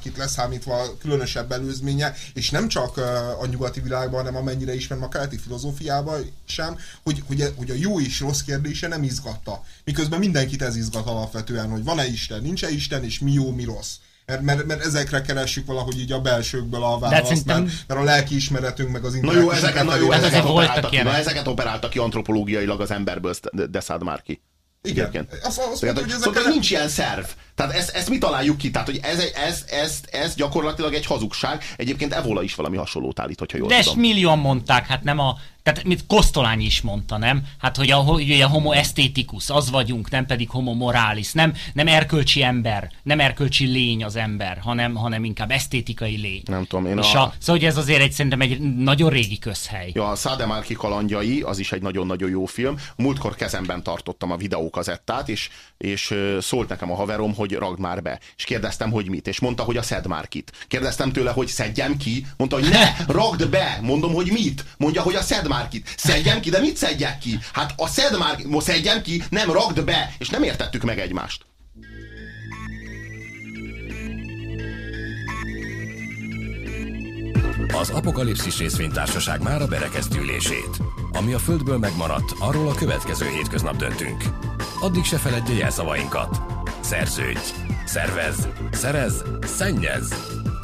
itt leszámítva különösebb előzménye, és nem csak a nyugati világban, hanem amennyire ismerem a keleti filozófiában sem, hogy, hogy, hogy a jó és rossz kérdése nem izgatta. Miközben mindenkit ez izgat alapvetően, hogy van-e Isten, nincs-e Isten, és mi jó, mi rossz mert, mert, mert ezekre keressük valahogy így a belsőkből a választ, szerintem... mert, mert a lelkiismeretünk meg az Na jó, ezeket, na jó, ezeket, operáltak ki, na, ezeket operáltak ki antropológiailag az emberből, de szád már ki. Igen. Azt, azt mondta, hogy szóval nincs ilyen szerv. Tehát ezt, ezt mi találjuk ki? Tehát, hogy ez, ez, ez, ez gyakorlatilag egy hazugság. Egyébként Evola is valami hasonlót állít, hogyha jól De tudom. millióan mondták, hát nem a... Tehát, mint Kosztolányi is mondta, nem? Hát, hogy a, hogy a homo esztétikus, az vagyunk, nem pedig homo moralis. Nem, nem erkölcsi ember, nem erkölcsi lény az ember, hanem, hanem inkább esztétikai lény. Nem tudom, én És a... a szóval, hogy ez azért egy, szerintem egy nagyon régi közhely. Ja, a Szádemárki kalandjai, az is egy nagyon-nagyon jó film. Múltkor kezemben tartottam a videókazettát, és, és szólt nekem a haverom, hogy ragd már be. És kérdeztem, hogy mit, és mondta, hogy a szed már kit. Kérdeztem tőle, hogy szedjem ki, mondta, hogy ne, ragd be. Mondom, hogy mit? Mondja, hogy a szed már kit. Szedjem ki, de mit szedjek ki? Hát a szed már, szedjem ki, nem ragd be. És nem értettük meg egymást. Az Apokalipszis részvénytársaság már a berekeztülését. Ami a Földből megmaradt, arról a következő hétköznap döntünk. Addig se feledje jelszavainkat. Szerződj! Szervez! Szerez! Szennyez!